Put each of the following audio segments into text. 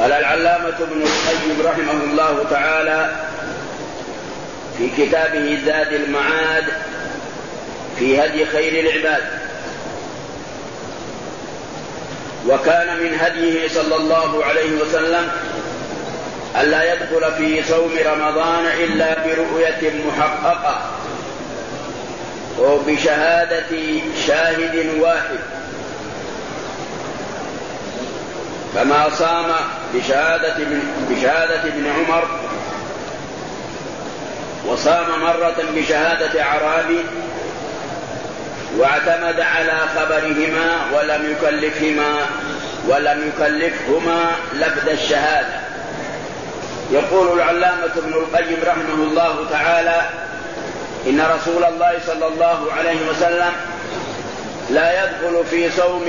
قال العلامة ابن القيم رحمه الله تعالى في كتابه زاد المعاد في هدي خير العباد. وكان من هديه صلى الله عليه وسلم ألا يدخل في صوم رمضان إلا برؤية محققة وبشهادة شاهد واحد. كما صام بشهادة بشهادة ابن عمر وصام مرة بشهادة أعرابي واعتمد على خبرهما ولم يكلفهما ولم يكلفهما لفظ الشهادة. يقول العلامة ابن القيم رحمه الله تعالى إن رسول الله صلى الله عليه وسلم لا يدخل في صوم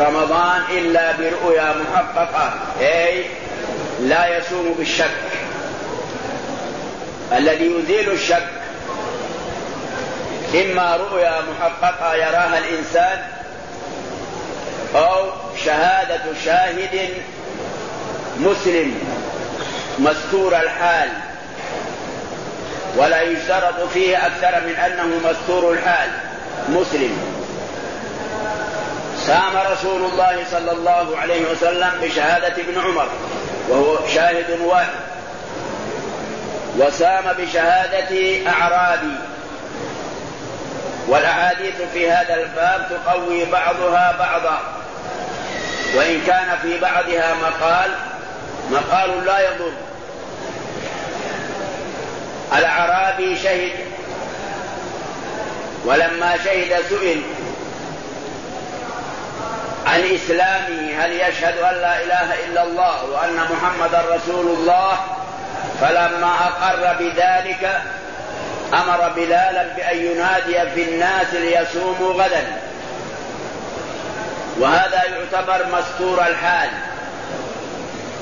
رمضان إلا برؤيا محققة. أي لا يصوم بالشك. الذي يزيل الشك. إما رؤيا محققة يراها الإنسان أو شهادة شاهد مسلم مستور الحال. ولا يشترط فيه أكثر من أنه مستور الحال مسلم. سام رسول الله صلى الله عليه وسلم بشهادة ابن عمر وهو شاهد واحد. وسام بشهادة أعرابي. والأحاديث في هذا الباب تقوي بعضها بعضا. وإن كان في بعضها مقال مقال لا يضر. الأعرابي شهد. ولما شهد سئل عن إسلامه هل يشهد أن لا إله إلا الله وأن محمدا رسول الله؟ فلما أقر بذلك أمر بلالا بأن ينادي في الناس ليصوموا غدا. وهذا يعتبر مستور الحال.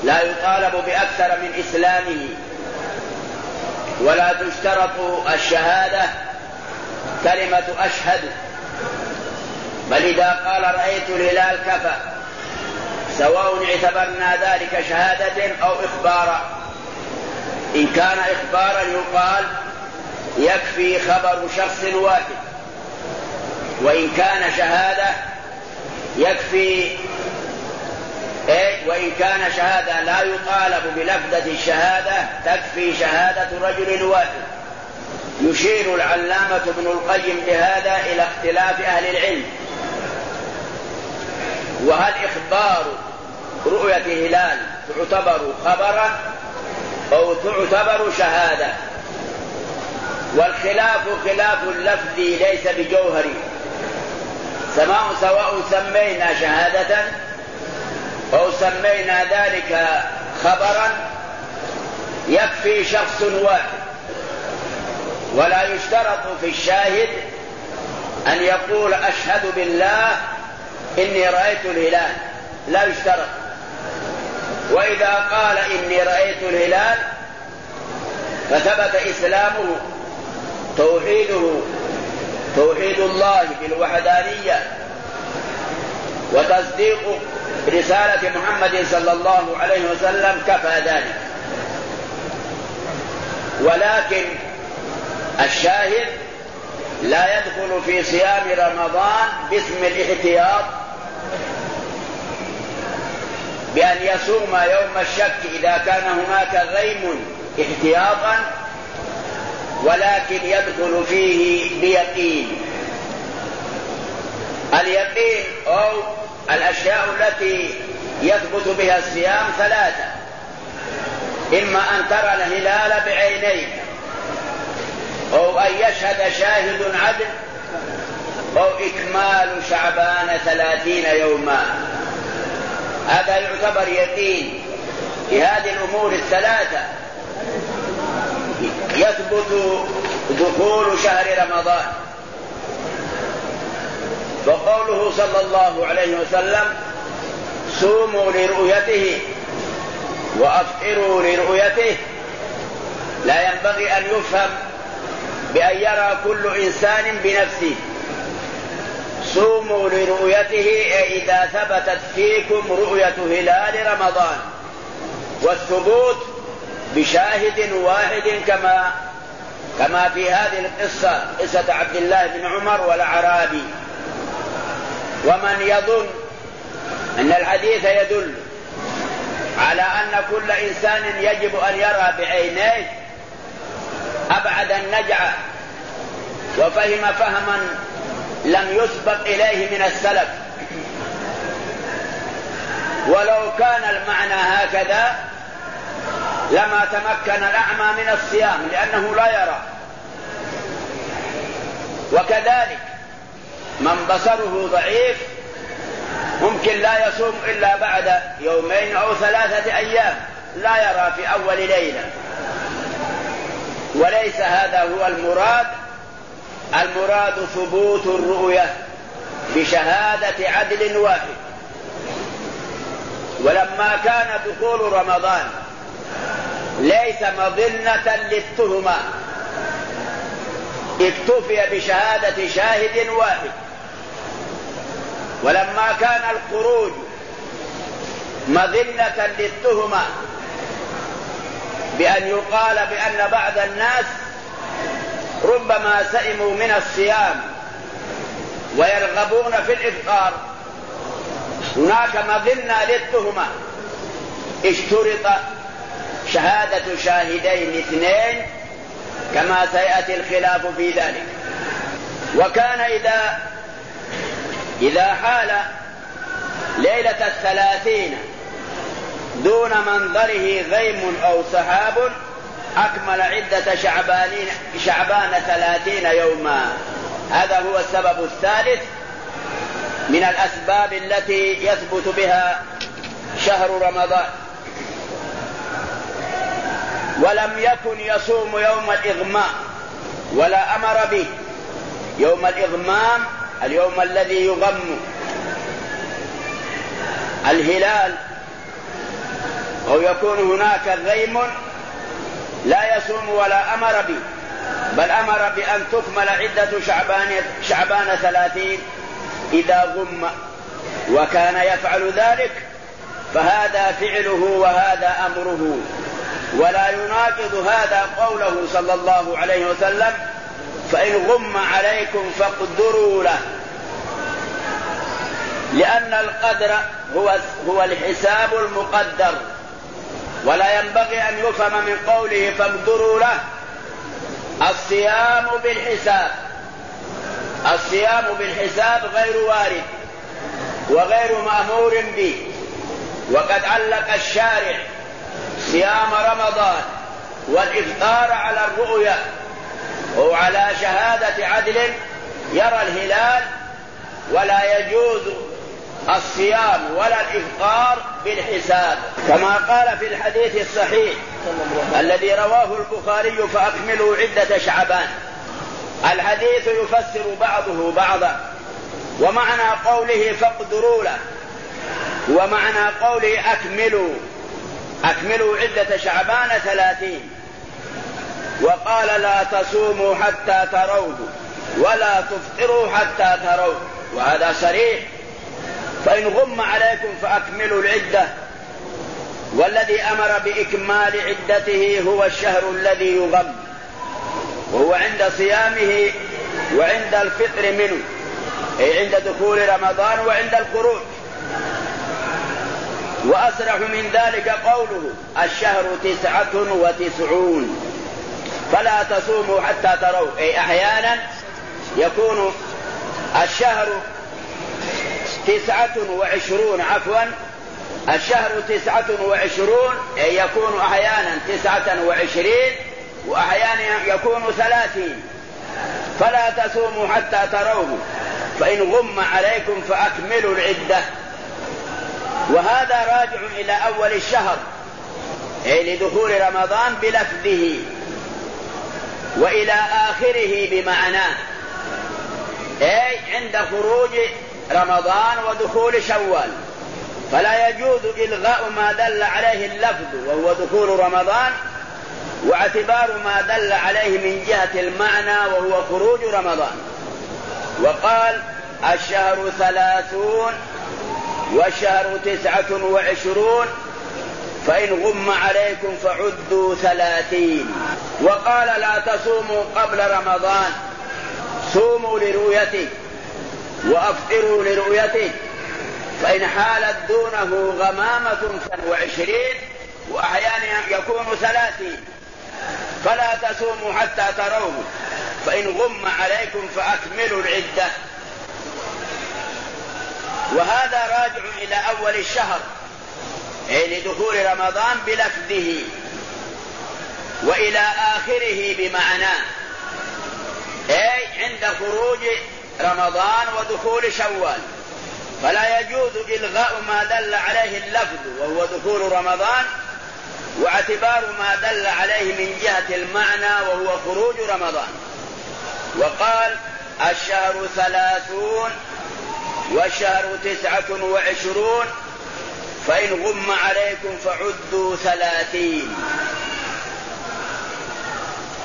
لا يطالب بأكثر من إسلامه. ولا تشترط الشهادة كلمة أشهد. بل إذا قال رأيت الهلال كفى سواء اعتبرنا ذلك شهادة أو إخبارا. إن كان إخبارا يقال يكفي خبر شخص واحد وإن كان شهادة يكفي إيه؟ وإن كان شهادة لا يطالب بلفظة الشهادة تكفي شهادة رجل واحد. يشير العلامة ابن القيم بهذا إلى اختلاف أهل العلم. وهل إخبار رؤية هلال تعتبر خبرا أو تعتبر شهادة؟ والخلاف خلاف اللفظ ليس بجوهري سواء سواء سمينا شهادة أو سمينا ذلك خبرا يكفي شخص واحد. ولا يشترط في الشاهد أن يقول أشهد بالله إني رأيت الهلال. لا يشترط. وإذا قال إني رأيت الهلال فثبت إسلامه توحيده توحيد الله بالوحدانية وتصديق رسالة محمد صلى الله عليه وسلم كفى ذلك. ولكن الشاهد لا يدخل في صيام رمضان باسم الاحتياط بأن يصوم يوم الشك إذا كان هناك غيم احتياطا ولكن يدخل فيه بيقين. اليقين أو الأشياء التي يثبت بها الصيام ثلاثة. إما أن ترى الهلال بعينيك أو أن يشهد شاهد عدل أو إكمال شعبان ثلاثين يوما. هذا يعتبر يقين في هذه الأمور الثلاثة. يثبت دخول شهر رمضان. وقوله صلى الله عليه وسلم صوموا لرؤيته وأفطروا لرؤيته. لا ينبغي أن يفهم بأن يرى كل إنسان بنفسه. صوموا لرؤيته إذا ثبتت فيكم رؤية هلال رمضان. والثبوت بشاهد واحد كما كما في هذه القصة قصة عبد الله بن عمر والأعرابي. ومن يظن أن الحديث يدل على أن كل إنسان يجب أن يرى بعينيه أبعد النجعة وفهم فهما لم يسبق إليه من السلف. ولو كان المعنى هكذا لما تمكن الأعمى من الصيام لأنه لا يرى. وكذلك من بصره ضعيف ممكن لا يصوم إلا بعد يومين أو ثلاثة أيام لا يرى في أول ليلة. وليس هذا هو المراد المراد ثبوت الرؤية بشهادة عدل واحد. ولما كان دخول رمضان ليس مظنة للتهمة. اكتفي بشهادة شاهد واحد. ولما كان الخروج مظنة للتهمة بأن يقال بأن بعض الناس ربما سئموا من الصيام ويرغبون في الإفطار. هناك مظنة للتهمة. اشترط شهادة شاهدين اثنين كما سيأتي الخلاف في ذلك. وكان إذا إذا حال ليلة الثلاثين دون منظره غيم أو سحاب أكمل عدة شعبانين شعبان ثلاثين يوما. هذا هو السبب الثالث من الأسباب التي يثبت بها شهر رمضان. ولم يكن يصوم يوم الإغماء ولا أمر به. يوم الإغمام اليوم الذي يغم. الهلال أو يكون هناك غيم لا يصوم ولا أمر به بل أمر بأن تكمل عدة شعبان شعبان ثلاثين إذا غم وكان يفعل ذلك فهذا فعله وهذا أمره. ولا يناقض هذا قوله صلى الله عليه وسلم فإن غم عليكم فاقدروا له. لأن القدر هو هو الحساب المقدر. ولا ينبغي أن يفهم من قوله فاقدروا له. الصيام بالحساب. الصيام بالحساب غير وارد وغير مأمور به. وقد علق الشارع صيام رمضان والإفطار على الرؤيا. وعلى شهادة عدل يرى الهلال ولا يجوز الصيام ولا الإفطار بالحساب كما قال في الحديث الصحيح الذي رواه البخاري فأكملوا عدة شعبان. الحديث يفسر بعضه بعضا ومعنى قوله فاقدروا له ومعنى قوله أكملوا أكملوا عدة شعبان ثلاثين. وقال لا تصوموا حتى تروه ولا تفطروا حتى تروه وهذا صريح. فإن غم عليكم فأكملوا العدة. والذي أمر بإكمال عدته هو الشهر الذي يغم. وهو عند صيامه وعند الفطر منه. أي عند دخول رمضان وعند الخروج. وأسرح من ذلك قوله الشهر تسعة وتسعون. فلا تصوموا حتى تروا. أي أحيانا يكون الشهر تسعة وعشرون عفوا. الشهر تسعة وعشرون أي يكون أحيانا تسعة وعشرين وأحيانا يكون ثلاثين. فلا تصوموا حتى تروه فإن غم عليكم فأكملوا العدة. وهذا راجع إلى أول الشهر أي لدخول رمضان بلفظه وإلى آخره بمعناه. أي عند خروج رمضان ودخول شوال. فلا يجوز إلغاء ما دل عليه اللفظ وهو دخول رمضان واعتبار ما دل عليه من جهة المعنى وهو خروج رمضان. وقال الشهر ثلاثون والشهر تسعة وعشرون فإن غم عليكم فعدوا ثلاثين. وقال لا تصوموا قبل رمضان صوموا لرؤيته. وأفطروا لرؤيته. فإن حالت دونه غمامة وعشرين وأحيانا يكون ثلاثين. فلا تصوموا حتى تروه. فإن غم عليكم فأكملوا العدة. وهذا راجع إلى أول الشهر. أي لدخول رمضان بلفظه. وإلى آخره بمعناه. أي عند خروج رمضان ودخول شوال. فلا يجوز إلغاء ما دل عليه اللفظ وهو دخول رمضان واعتبار ما دل عليه من جهة المعنى وهو خروج رمضان. وقال الشهر ثلاثون والشهر تسعة وعشرون فإن غم عليكم فعدوا ثلاثين.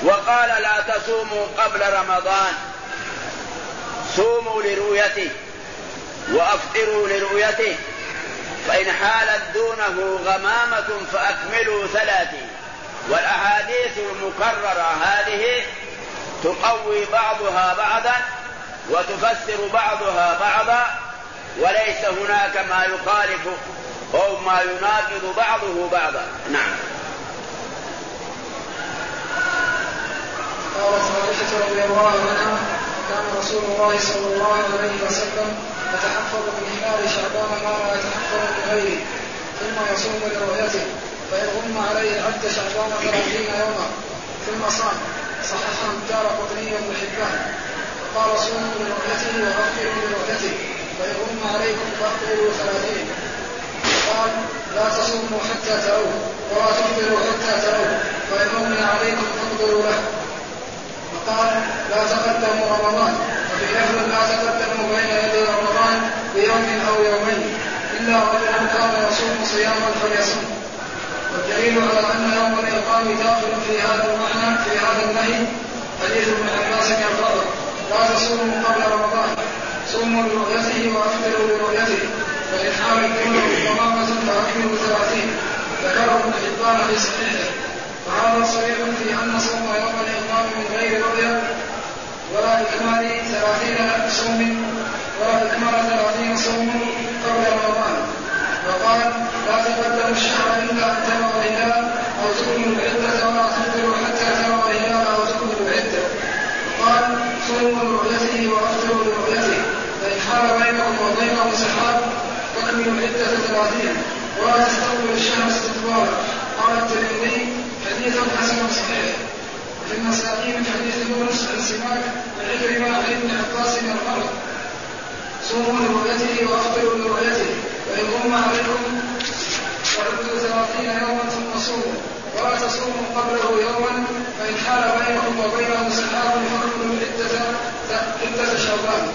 وقال لا تصوموا قبل رمضان. صوموا لرؤيته وأفطروا لرؤيته فإن حالت دونه غمامة فأكملوا ثلاثين والأحاديث المكررة هذه تقوي بعضها بعضا وتفسر بعضها بعضا وليس هناك ما يخالف أو ما يناقض بعضه بعضا. نعم. عائشة رضي الله عنها كان رسول الله صلى الله عليه وسلم يتحفظ من هلال شعبان ما لا يتحفظ من غيره ثم يصوم لرؤيته فإن غم عليه عد شعبان ثلاثين يوما ثم صام. صححه الدار قطني بن حبان وقال صوموا لرؤيته وغفروا لرؤيته فإن غم عليكم فأقبلوا ثلاثين. قال لا تصوموا حتى تروه ولا تفطروا حتى تروه فإن غم عليكم فانظروا له. قال لا تقدموا رمضان. وفي لفظ لا تقدموا بين يدي رمضان بيوم أو يومين. إلا رجل كان يصوم صياما فليصم. والدليل على أن يوم الاقام داخل في هذا المعنى في هذا النهي حديث ابن عباس يرفعه لا تصوموا قبل رمضان. صوموا لرؤيته وأفطروا لرؤيته. فإن حال الدين ضمامه فأكملوا ثلاثين. ذكره ابن حبان في صحيحه. وهذا صريح في أن صوم يوم الاقام من غير رؤيا ولا اكمال ثلاثين صوم ولا اكمال ثلاثين صوم قبل رمضان. وقال لا تقدموا الشهر إلا أن تروا الهلال أو تكملوا العده ولا تفطروا حتى تروا الهلال أو تكملوا العده وقال صوموا لرؤيته وافطروا لرؤيته فإن حال بينكم وبينه سحاب فأكملوا العده ثلاثين ولا تستقبلوا الشهر استقبالا. قال الترمذي حديث حسن صحيح. وفي النسائي من حديث يونس عن سماك عكرمة عن ابن عباس الأمر صوموا لرؤيته وافطروا لرؤيته وإن غم عليكم فعدوا ثلاثين يوما ثم صوموا ولا تصوموا قبله يوما فإن حال بينكم وبينه سحاب فاكملوا العدة عدة شعبان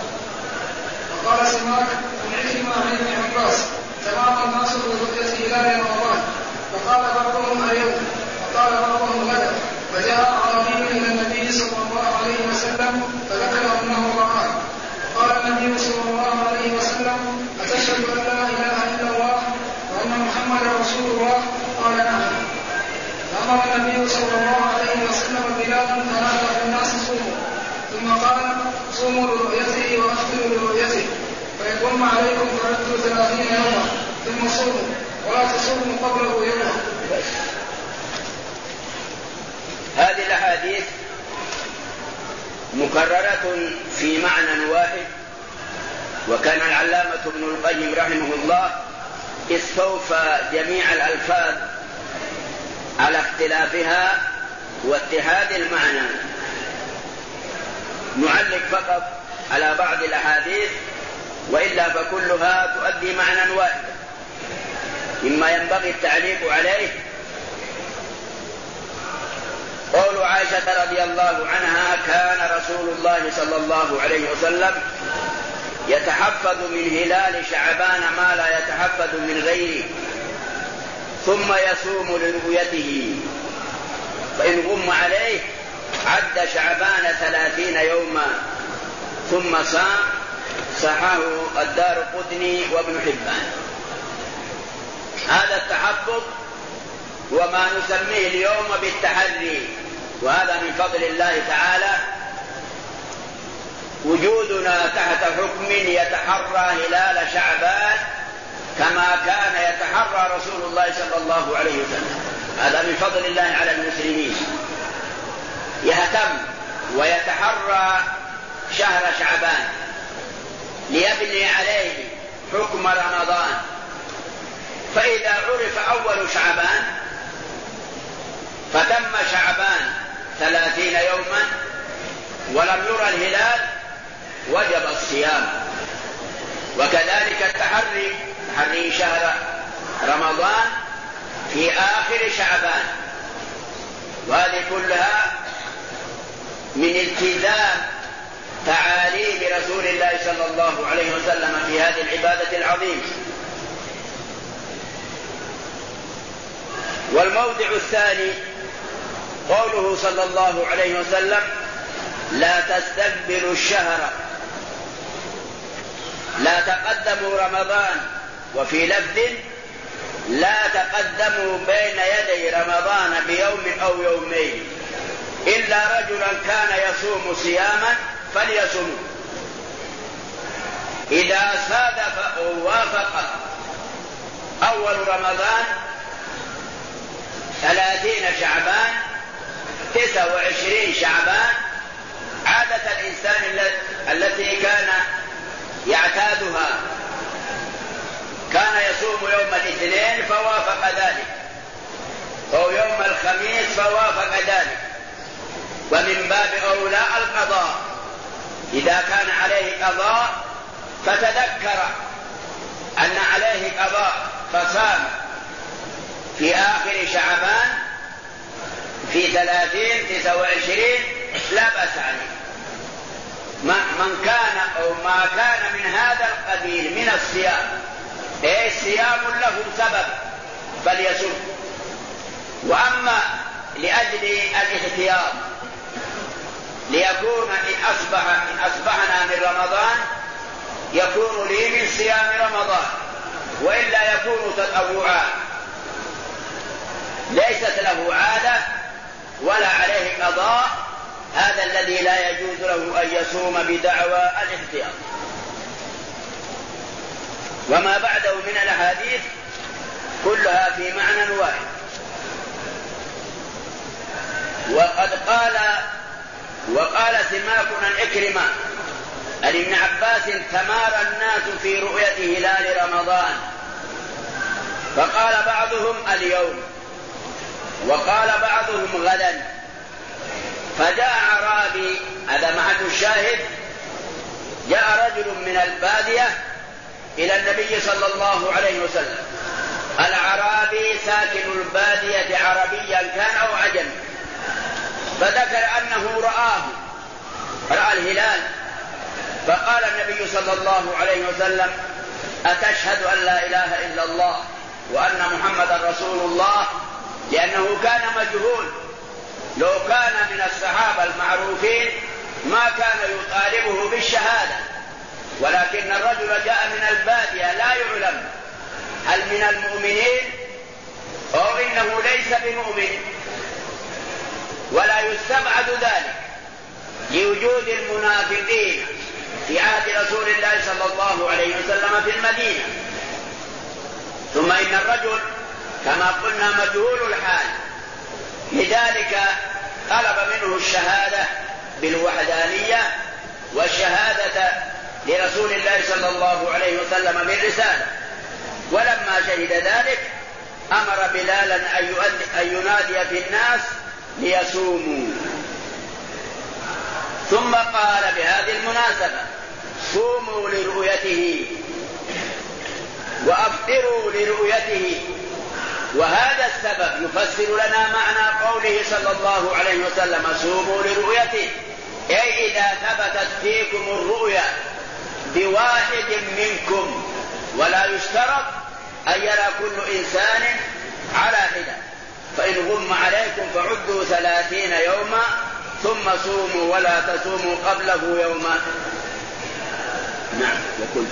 وقال سماك عن عكرمة عن ابن عباس. تمام الناس برؤية هلال رمضان فقال بعضهم وقال بعضهم غدا فجاء اعرابي إلى النبي صلى الله عليه وسلم فذكر أنه رآه. قال النبي صلى الله عليه وسلم أتشهد أن لا إله إلا الله وأن محمدا رسول الله؟ قال نعم. فأمر النبي صلى الله عليه وسلم بلالا فنادى الناس صوموا. ثم قال صوموا لرؤيته وافطروا لرؤيته غم عليكم فعدوا ثلاثين يوما ثم صوموا ولا تصوموا قبله يوما. هذه الأحاديث مكررة في معنى واحد وكان العلامة ابن القيم رحمه الله استوفى جميع الألفاظ على اختلافها واتحاد المعنى. نعلق فقط على بعض الأحاديث وإلا فكلها تؤدي معنى واحد. مما ينبغي التعليق عليه قول عائشة رضي الله عنها كان رسول الله صلى الله عليه وسلم يتحفظ من هلال شعبان ما لا يتحفظ من غيره ثم يصوم لرؤيته. فإن غم عليه عد شعبان ثلاثين يوما ثم صام. صححه الدار قطني وابن حبان. هذا التحفظ وما نسميه اليوم بالتحري. وهذا من فضل الله تعالى وجودنا تحت حكم يتحرى هلال شعبان كما كان يتحرى رسول الله صلى الله عليه وسلم. هذا من فضل الله على المسلمين. يهتم ويتحرى شهر شعبان ليبني عليه حكم رمضان. فإذا عرف أول شعبان فتم شعبان ثلاثين يوما ولم يرى الهلال وجب الصيام. وكذلك التحري تحري شهر رمضان في آخر شعبان. وهذه كلها من التزام تعاليم رسول الله صلى الله عليه وسلم في هذه العبادة العظيمة والموضع الثاني قوله صلى الله عليه وسلم لا تستقبلوا الشهر لا تقدموا رمضان. وفي لفظ لا تقدموا بين يدي رمضان بيوم أو يومين إلا رجلا كان يصوم صياما فليصوم إذا صادف أو وافق أول رمضان ثلاثين شعبان تسعة وعشرين شعبان عادة الإنسان التي كان يعتادها كان يصوم يوم الاثنين فوافق ذلك أو يوم الخميس فوافق ذلك ومن باب أولى القضاء إذا كان عليه قضاء فتذكر أن عليه قضاء فصام في آخر شعبان في ثلاثين تسعة وعشرين لا بأس عليه. من كان أو ما كان من هذا القبيل من الصيام إيه صيام له سبب فليصم وأما لأجل الاحتياط ليكون إن أصبح إن أصبحنا من رمضان يكون لي من صيام رمضان وإلا يكون تطوعا ليست له عادة ولا عليه قضاء هذا الذي لا يجوز له أن يصوم بدعوى الاحتياط. وما بعده من الأحاديث كلها في معنى واحد. وقد قال وقال سماكنا الإكرمة عن ابن عباس تمارى الناس في رؤية هلال رمضان. فقال بعضهم اليوم وقال بعضهم غدا. فجاء أعرابي هذا محل الشاهد جاء رجل من البادية إلى النبي صلى الله عليه وسلم. الأعرابي ساكن البادية عربيا كان أو عجم. فذكر أنه رآه رأى الهلال. فقال النبي صلى الله عليه وسلم أتشهد أن لا إله إلا الله وأن محمدا رسول الله؟ لأنه كان مجهول. لو كان من الصحابة المعروفين ما كان يطالبه بالشهادة. ولكن الرجل جاء من البادية لا يعلم هل من المؤمنين أو إنه ليس بمؤمن. ولا يستبعد ذلك. لوجود المنافقين في عهد رسول الله صلى الله عليه وسلم في المدينة. ثم إن الرجل كما قلنا مجهول الحال. لذلك طلب منه الشهادة بالوحدانية والشهادة لرسول الله صلى الله عليه وسلم بالرسالة ولما شهد ذلك أمر بلالا أن ينادي في الناس ليصوموا. ثم قال بهذه المناسبة صوموا لرؤيته وأفطروا لرؤيته وهذا السبب يفسر لنا معنى قوله صلى الله عليه وسلم صوموا لرؤيته أي إذا ثبتت فيكم الرؤيا بواحد منكم ولا يشترط أن يرى كل إنسان على حدة فإن غم عليكم فعدوا ثلاثين يوما ثم صوموا ولا تصوموا قبله يوما. نعم وكل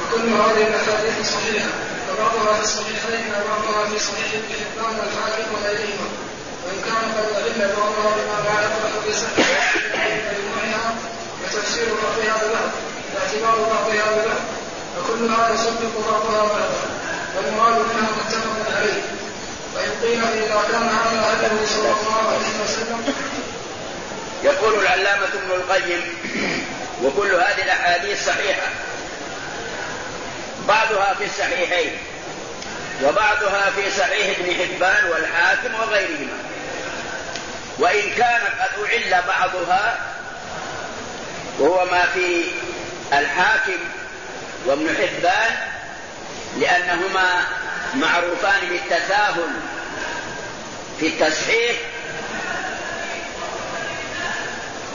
وكل هذه الأحاديث صحيحة. وبعضها في الصحيحين وبعضها في صحيح ابن حبان والحاكم وغيرهما وان كان قد علم بعضها بما لا يقدح في صحه مجموعها وتفسير بعضها ببعض واعتبار بعضها ببعض وكلها يصدق بعضها بعضا والمراد منها متفق عليه وإن قيل إذا كان هذا هديه صلى الله عليه وسلم يقول العلامة ابن القيم وكل هذه الأحاديث صحيحة. بعضها في الصحيحين. وبعضها في صحيح ابن حبان والحاكم وغيرهما. وإن كان قد أعل بعضها وهو ما في الحاكم وابن حبان لأنهما معروفان بالتساهل في التصحيح.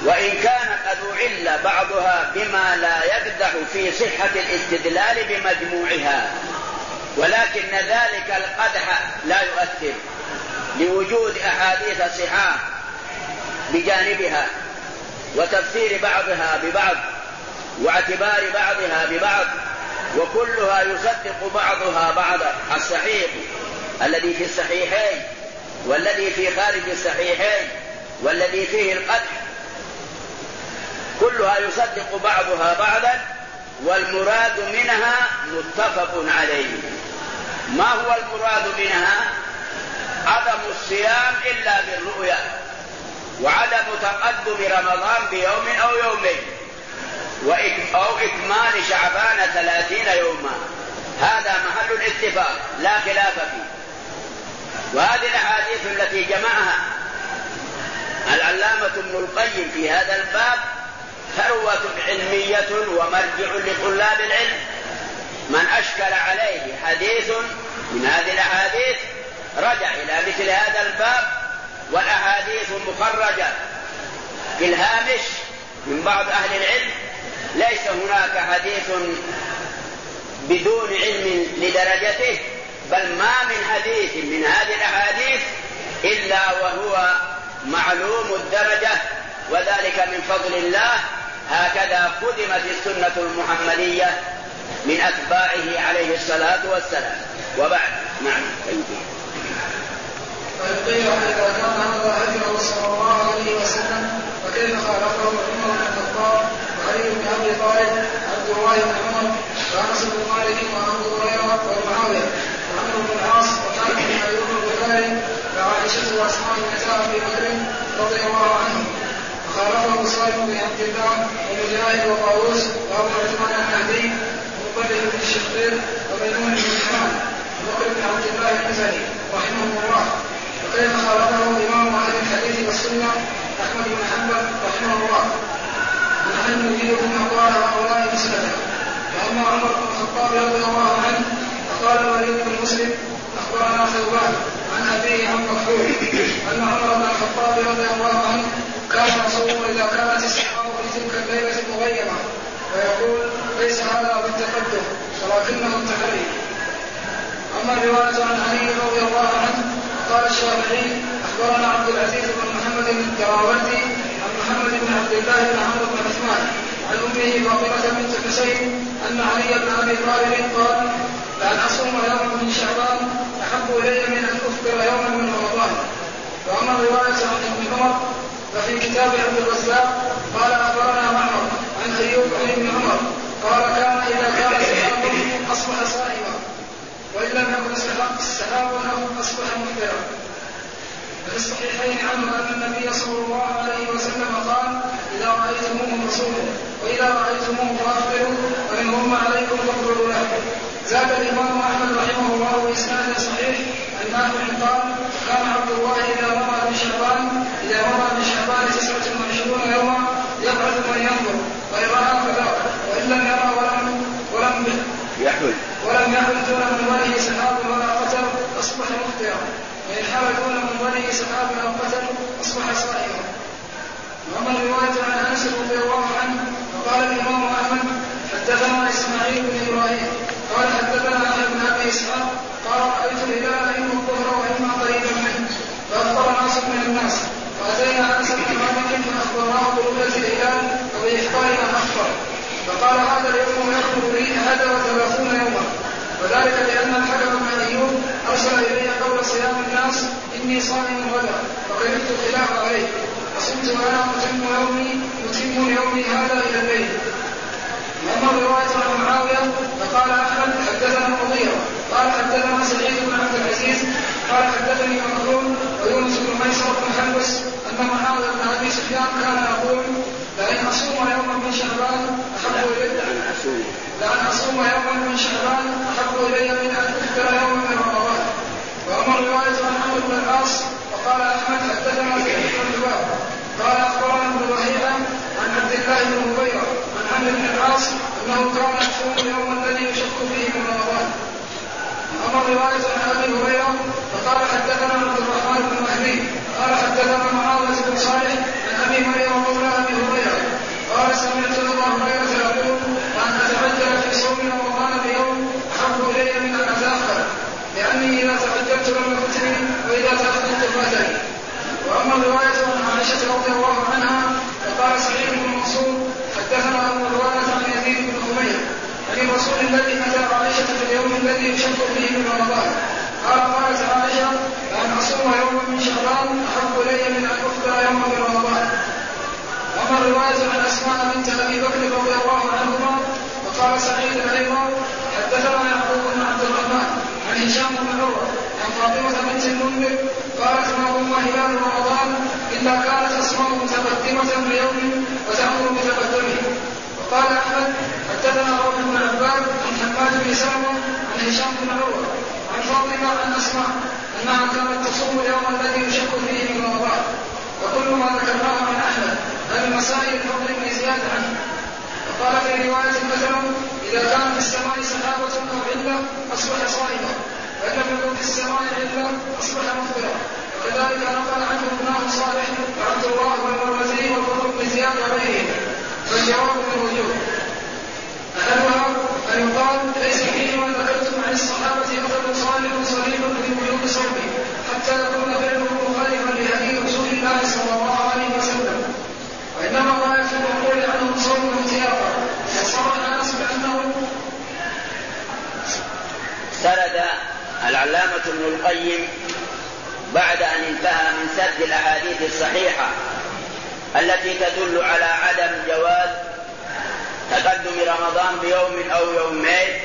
وإن كان قد أعل بعضها بما لا يقدح في صحة الاستدلال بمجموعها. ولكن ذلك القدح لا يؤثر لوجود أحاديث صحاح بجانبها وتفسير بعضها ببعض واعتبار بعضها ببعض وكلها يصدق بعضها بعضا الصحيح الذي في الصحيحين والذي في خارج الصحيحين والذي فيه القدح كلها يصدق بعضها بعضا والمراد منها متفق عليه. ما هو المراد منها؟ عدم الصيام إلا بالرؤيا وعدم تقدم رمضان بيوم أو يومين أو إكمال شعبان ثلاثين يوما. هذا محل الاتفاق لا خلاف فيه. وهذه الأحاديث التي جمعها العلامة ابن القيم في هذا الباب ثروة علمية ومرجع لطلاب العلم. من أشكل عليه حديث من هذه الأحاديث رجع إلى مثل هذا الباب والأحاديث مخرجة. في الهامش من بعض أهل العلم ليس هناك حديث بدون علم لدرجته بل ما من حديث من هذه الأحاديث إلا وهو معلوم الدرجة وذلك من فضل الله هكذا خدمت السنة المحمدية من أتباعه عليه الصلاة والسلام. وبعد. نعم. اذا كان هذا هديه صلى الله عليه وسلم فكيف خالفه عمر بن الخطاب علي بن أبي طالب عبد الله بن عمر وأنس بن مالك وأبو هريرة ومعاوية وعمرو بن العاص وكان بن ايوب البخاري وعائشة واصحاب نساء ابي بكر رضي الله عنهم. صالح بن عبد الله ومجاهد وطاووس وأبو عثمان النهدي ومقبل بن الشخير وميمون بن حمام وبكر بن عبد الله المزني رحمه الله. وكيف خالفه إمام أهل الحديث والسنة أحمد بن حنبل رحمه الله. ونحن نجيب من اقوال هؤلاء مسلما وأما عمر بن الخطاب رضي الله عنه فقال الوليد بن مسلم أخبرنا ثوبان عن أبيه عن مكحول أن عمر بن الخطاب رضي الله عنه كان يصوم إذا كانت السحاب في تلك الليلة مغيمه ويقول ليس هذا بالتقدم ولكنه التحري أما الروايه عن علي رضي الله عنه قال الشافعي أخبرنا عبد العزيز بن محمد الدراوردي عن محمد بن عبد الله بن عمرو بن عثمان عن أمه فاطمة بنت حسين أن علي بن أبي طالب قال لأن اصوم يوما من شعبان أحب إلي من ان افطر يوما من رمضان. وأما الروايه عن ابن عمر ففي كتاب عبد الرزاق قال أخبرنا معمر عن ايوب ابن عمر قال كان إذا كان سحاب أصبح صائما وإن لم يكن سحاب أصبح مفطرا وفي الصحيحين عنه أن النبي صلى الله عليه وسلم قال إذا رايتموه فصوموا وإذا رايتموه فافطروا وان هم عليكم فاقبلوا له. زاد الإمام رواية عن أنس رضي الله عنه قال الإمام أحمد حدثنا إسماعيل بن إبراهيم قال حدثنا عن ابن أبي إسحاق قال رأيت الهلال إما الظهر وإما قريبا منه فأخبر ناس من الناس فأتينا أنس بن مالك فأخبرناه برؤية الهلال وبإحضار ما أخبر فقال هذا اليوم يخبر لي هذا وثلاثون يوما وذلك لأن الحكم بن أيوب أرسل إلي قبل صيام الناس إني صائم غدا وكرهت الخلاف عليه. فصمت وأنا أتم يومي أتم يومي هذا إلى الليل. أما الرواية عن معاوية فقال أحمد حدثنا المغيرة قال حدثنا سعيد بن عبد العزيز قال حدثني مكرون ويونس بن ميسر بن حنبس أن معاوية بن أبي سفيان كان يقول لأن أصوم يوما من شعبان أحب إلي لأن أصوم. يوما من شعبان أحب إلي من أن أفطر يوما من رمضان. وأما الرواية عن عمرو بن العاص فقال أحمد حدثنا قال أخبرنا ابن وهيبة عن عبد الله بن مبيرة عن عمرو بن العاص أنه كان يصوم اليوم الذي يشك فيه من رمضان. أما الرواية عن أبي هريرة فقال حدثنا عبد الرحمن بن مهدي قال حدثنا معاوية بن صالح عن أبي مريم مولى أبي هريرة. قال سمعت أبا هريرة يقول وأن أتعجل في صوم رمضان بيوم أحب إلي من أن أتأخر لأني إذا تعجلت لم يفتني وإذا تأخرت فأتني. وأما الرواية عن عائشة رضي الله عنها فقال سعيد بن منصور حدثنا أبو الرواية عن يزيد بن أمية عن الرسول الذي أتى عائشة في اليوم الذي يشك فيه من رمضان. قال قالت عائشة أن أصوم يوما من شعبان أحب إلي من أن أفطر يوما من رمضان. أما الرواية عن أسماء بنت أبي بكر رضي الله عنهما وقال سعيد أيضا حدثنا يعقوب بن عبد الرحمن عن هشام بن عروة عن فاطمة بنت المنذر قالت ما هم هلال رمضان إلا كانت أسماء متقدمة ليوم وتأمر بتقدمه وقال أحمد حدثنا روح بن عباد عن بن سلمة عن هشام بن عروة عن فاطمة عن أسماء أنها كانت تصوم اليوم الذي يشك فيه من رمضان وكل ما ذكرناه عن أحمد من مسائل الفضل بن زياد عنه. وقال في رواية مثلا إذا كان في السماء سحابة أو علة أصبح صائما. يكن في السماء علة أصبح مفطرا. وكذلك نقل عنه ابناه صالح وعبد الله والمروزي والفضل بن زياد وغيرهم فالجواب من وجوه. أحدها أن يقال ليس فيما ذكرتم عن الصحابة أثر صالح صريح في وجوب صومه حتى يكون فعله مخالفا لهدي رسول الله صلى الله عليه وسلم. وإنما ما يكفي القول عنهم صوم احتياطا وصرح الناس بأنه سرد العلامة ابن القيم بعد أن انتهى من سرد الأحاديث الصحيحة التي تدل على عدم جواز تقدم رمضان بيوم أو يومين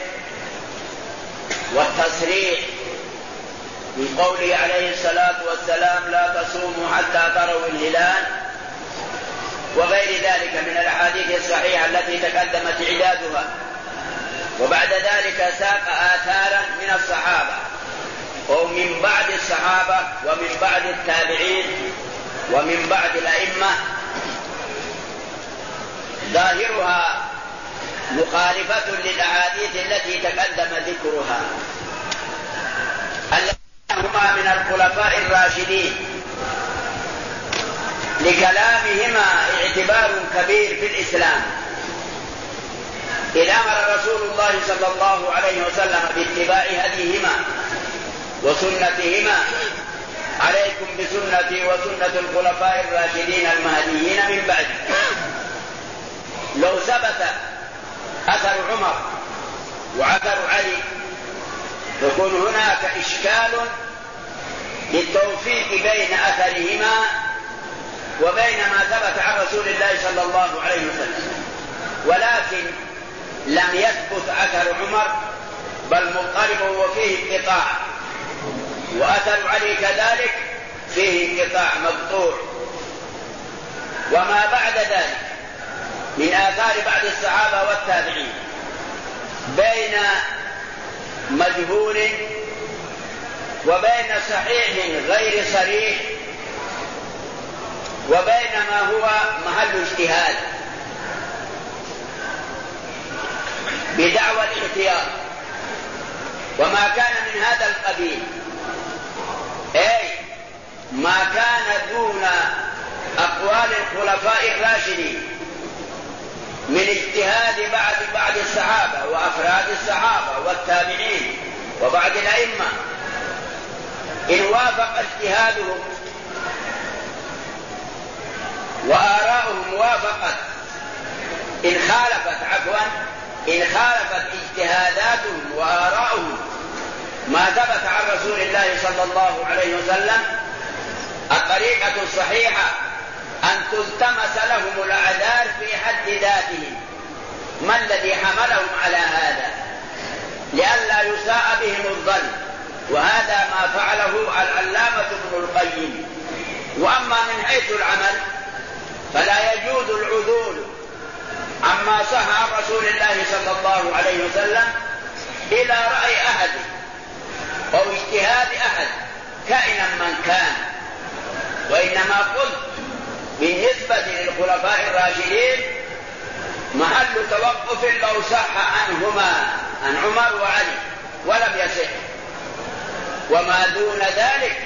والتصريح من قوله عليه الصلاة والسلام لا تصوموا حتى تروا الهلال وغير ذلك من الأحاديث الصحيحة التي تقدمت عدادها. وبعد ذلك ساق آثارا من الصحابة ومن بعد الصحابة ومن بعد التابعين ومن بعد الأئمة. ظاهرها مخالفة للأحاديث التي تقدم ذكرها. الذين هما من الخلفاء الراشدين. لكلامهما اعتبار كبير في الإسلام. إذ أمر رسول الله صلى الله عليه وسلم باتباع هديهما وسنتهما عليكم بسنتي وسنة الخلفاء الراشدين المهديين من بعد لو ثبت أثر عمر وأثر علي. يكون هناك إشكال للتوفيق بين أثرهما وبين ما ثبت عن رسول الله صلى الله عليه وسلم. ولكن لم يثبت أثر عمر بل مضطرب وفيه انقطاع. وأثر علي كذلك فيه انقطاع مقطوع. وما بعد ذلك من آثار بعض الصحابة والتابعين بين مجهول وبين صحيح غير صريح وبين ما هو محل اجتهاد بدعوى الاحتياط. وما كان من هذا القبيل أي ما كان دون أقوال الخلفاء الراشدين. من اجتهاد بعض بعض الصحابة وأفراد الصحابة والتابعين وبعض الأئمة. إن وافق اجتهادهم وآراؤهم وافقت. إن خالفت عفوا إن خالفت اجتهاداتهم وآراؤهم ما ثبت عن رسول الله صلى الله عليه وسلم الطريقة الصحيحة أن تلتمس لهم الأعذار في حد ذاتهم. ما الذي حملهم على هذا؟ لئلا يساء بهم الظن. وهذا ما فعله العلامة ابن القيم. وأما من حيث العمل فلا يجوز العذول عما صح عن رسول الله صلى الله عليه وسلم إلى رأي أحد أو اجتهاد أحد كائنا من كان. وإنما قلت بالنسبة للخلفاء الراشدين محل توقف لو صح عنهما عن عمر وعلي ولم يصح. وما دون ذلك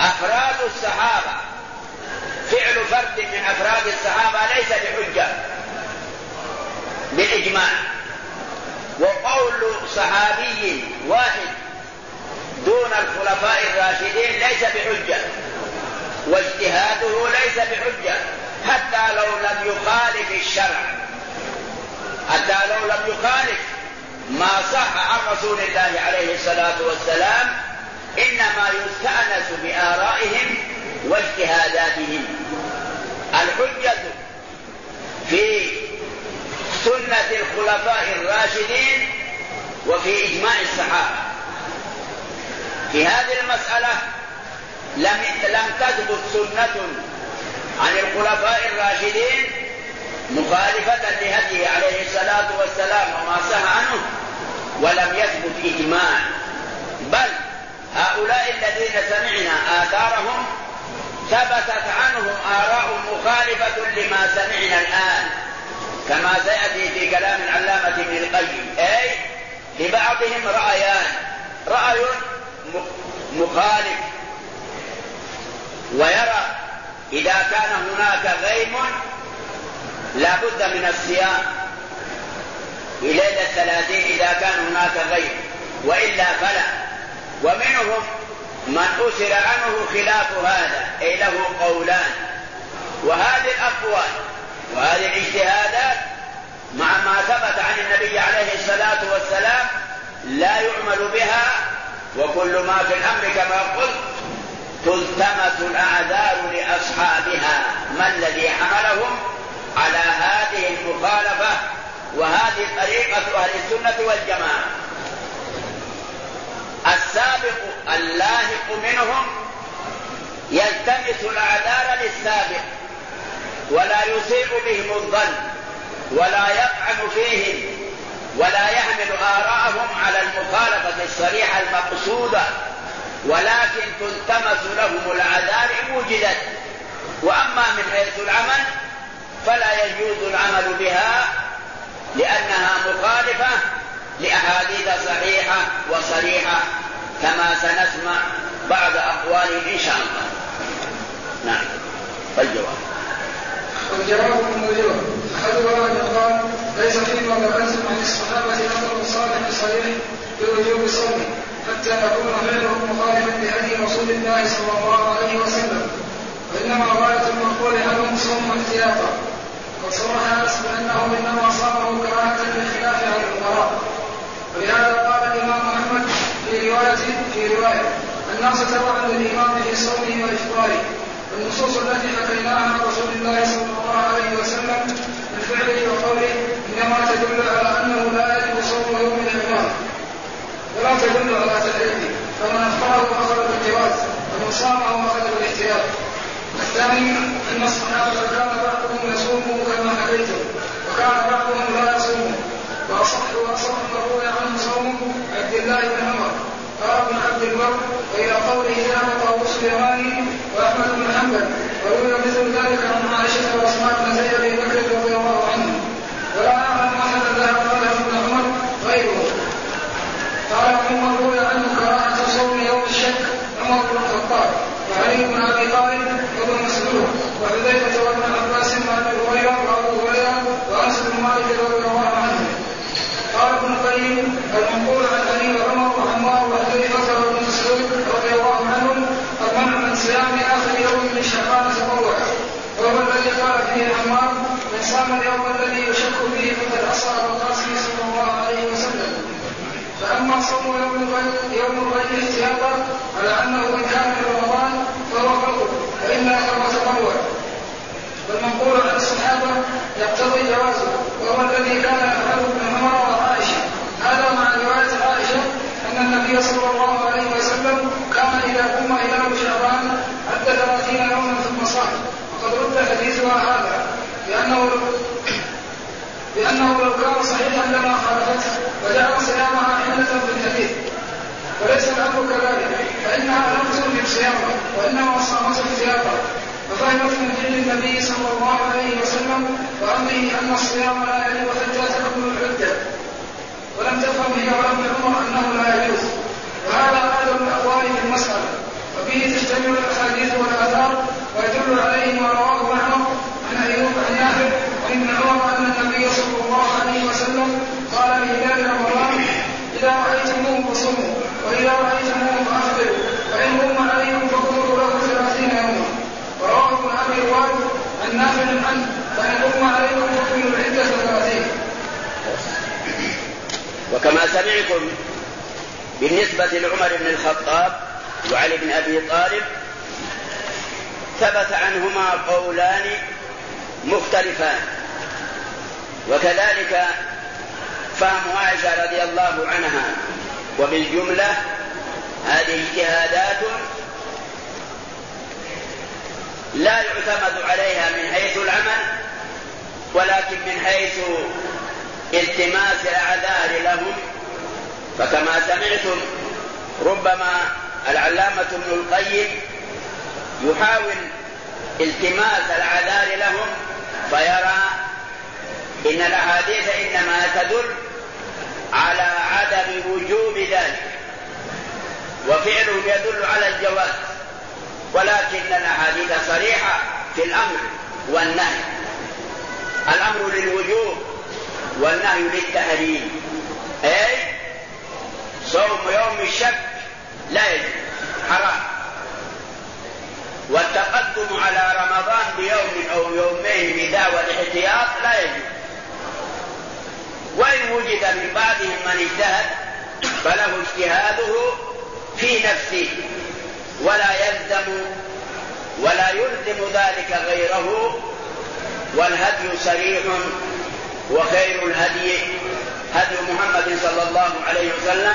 أفراد الصحابة فعل فرد من أفراد الصحابة ليس بحجة بالإجماع وقول صحابي واحد دون الخلفاء الراشدين ليس بحجة. واجتهاده ليس بحجة حتى لو لم يخالف الشرع. حتى لو لم يخالف ما صح عن رسول الله عليه الصلاة والسلام إنما يستأنس بآرائهم واجتهاداتهم. الحجة في سنة الخلفاء الراشدين وفي إجماع الصحابة. في هذه المسألة لم لم تثبت سنة عن الخلفاء الراشدين مخالفة لهديه عليه الصلاة والسلام وما صح عنه ولم يثبت إجماع. بل هؤلاء الذين سمعنا آثارهم ثبتت عنهم آراء مخالفة لما سمعنا الآن. كما سيأتي في كلام العلامة ابن القيم. أي لبعضهم رأيان. رأي مخالف ويرى إذا كان هناك غيم لا بد من الصيام. ليلة الثلاثين إذا كان هناك غيم وإلا فلا. ومنهم من أسر عنه خلاف هذا أي له قولان. وهذه الأقوال وهذه الاجتهادات مع ما ثبت عن النبي عليه الصلاة والسلام لا يعمل بها وكل ما في الأمر كما قلت تلتمس الأعذار لأصحابها. ما الذي حملهم على هذه المخالفة وهذه طريقة أهل السنة والجماعة؟ السابق اللاهق منهم يلتمس الأعذار للسابق ولا يسيء بهم الظن ولا يطعن فيهم ولا يحمل آراءهم على المخالفة الصريحة المقصودة ولكن تلتمس لهم العذار وجدت وأما من حيث العمل فلا يجوز العمل بها لأنها مخالفة لأحاديث صحيحة وصريحة كما سنسمع بعض أقوالهم إن شاء الله. نعم. فالجواب. والجواب موجود احدها ان قال ليس فيما ذكرتم عن الصحابة أثر صالح صريح بوجوب صومه. حتى يكون فعله مخالفا لهدي رسول الله صلى الله عليه وسلم. وانما غاية المقبول عنهم صوم احتياطا. وصرح أنس بأنه إنما صامه كراهة للخلاف عن الامراء ولهذا قال الإمام أحمد في روايه في رواية الناس تبعا للامام في صومه وإفطاره. النصوص التي حكيناها عن رسول الله صلى الله عليه وسلم من فعله وقوله إنما تدل على انه لا يجب صوم يوم العباد تدل على تحريمه فمن افطره اخذ بالجواز ومن صامه اخذ بالاحتياط الثاني إن الصحابة كان بعضهم يصوم كما حكيتم وكان بعضهم لا يوم الرجل السياقة على أنه إن كان في رمضان فهو فطر وإلا فهو تطوع والمنقول عن الصحابة يقتضي جوازه وهو الذي كان يفعله ابن عمر وعائشة. هذا مع رواية عائشة أن النبي صلى الله عليه وسلم كان إذا قم إلى شعبان عد ثلاثين يوما ثم صام وقد رد حديثها هذا لأنه لأنه لو كان صحيحا لما خالفته وجعل صيامها حلة الحديث. وليس الأمر كذلك. فإنها لم تنجب صيامها وانما صامت ففهمت من دين النبي صلى الله عليه وسلم وامره أن الصيام لا يجب حتى تكون العدة. ولم تفهم هي ولا عمر أنه لا يجوز. وهذا آدم الاقوال في المسألة. وفيه تشتمل الأحاديث والآثار ويدل عليه ما رواه معمر عن أيوب عن نافع وابن عمر أن النبي صلى الله عليه وسلم قال لهلال رمضان إذا رايتموه فصوموا واذا رايتموه فافطروا فان غم عليكم فكلوا له ثلاثين يوما ورواه ابن ابي رواد عن نافع عنه فان غم عليكم فكلوا العده ثلاثين سمعتم بالنسبة لعمر بن الخطاب وعلي بن أبي طالب ثبت عنهما قولان مختلفان. وكذلك فهم عائشة رضي الله عنها. وبالجملة هذه اجتهادات لا يعتمد عليها من حيث العمل ولكن من حيث التماس الأعذار لهم فكما سمعتم ربما العلامة ابن القيم يحاول التماس العذار لهم فيرى إن الأحاديث إنما تدل على عدم وجوب ذلك وفعله يدل على الجواز ولكن الأحاديث صريحة في الأمر والنهي الأمر للوجوب والنهي للتحريم أي؟ صوم يوم الشك لا يجوز حرام. والتقدم على رمضان بيوم أو يومين بدعوى الاحتياط لا يجوز. وإن وجد من بعضهم من اجتهد فله اجتهاده في نفسه ولا يلزم ولا يلزم ذلك غيره والهدي صريح وخير الهدي هدي محمد صلى الله عليه وسلم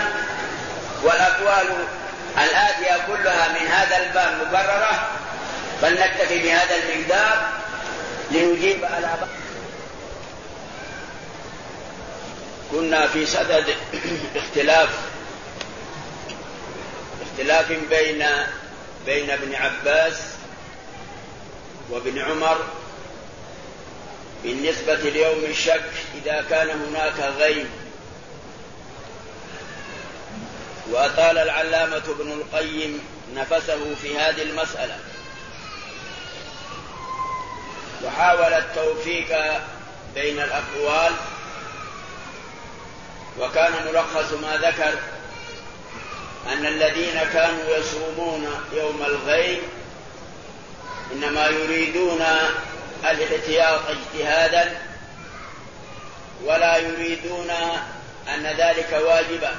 والأقوال الآتية كلها من هذا الباب مكررة فلنكتفي بهذا المقدار لنجيب على بعض. كنا في صدد اختلاف اختلاف بين بين ابن عباس وابن عمر بالنسبة ليوم الشك إذا كان هناك غيب وأطال العلامة ابن القيم نفسه في هذه المسألة. وحاول التوفيق بين الأقوال. وكان ملخص ما ذكر أن الذين كانوا يصومون يوم الغيب إنما يريدون الاحتياط اجتهادا ولا يريدون أن ذلك واجبا.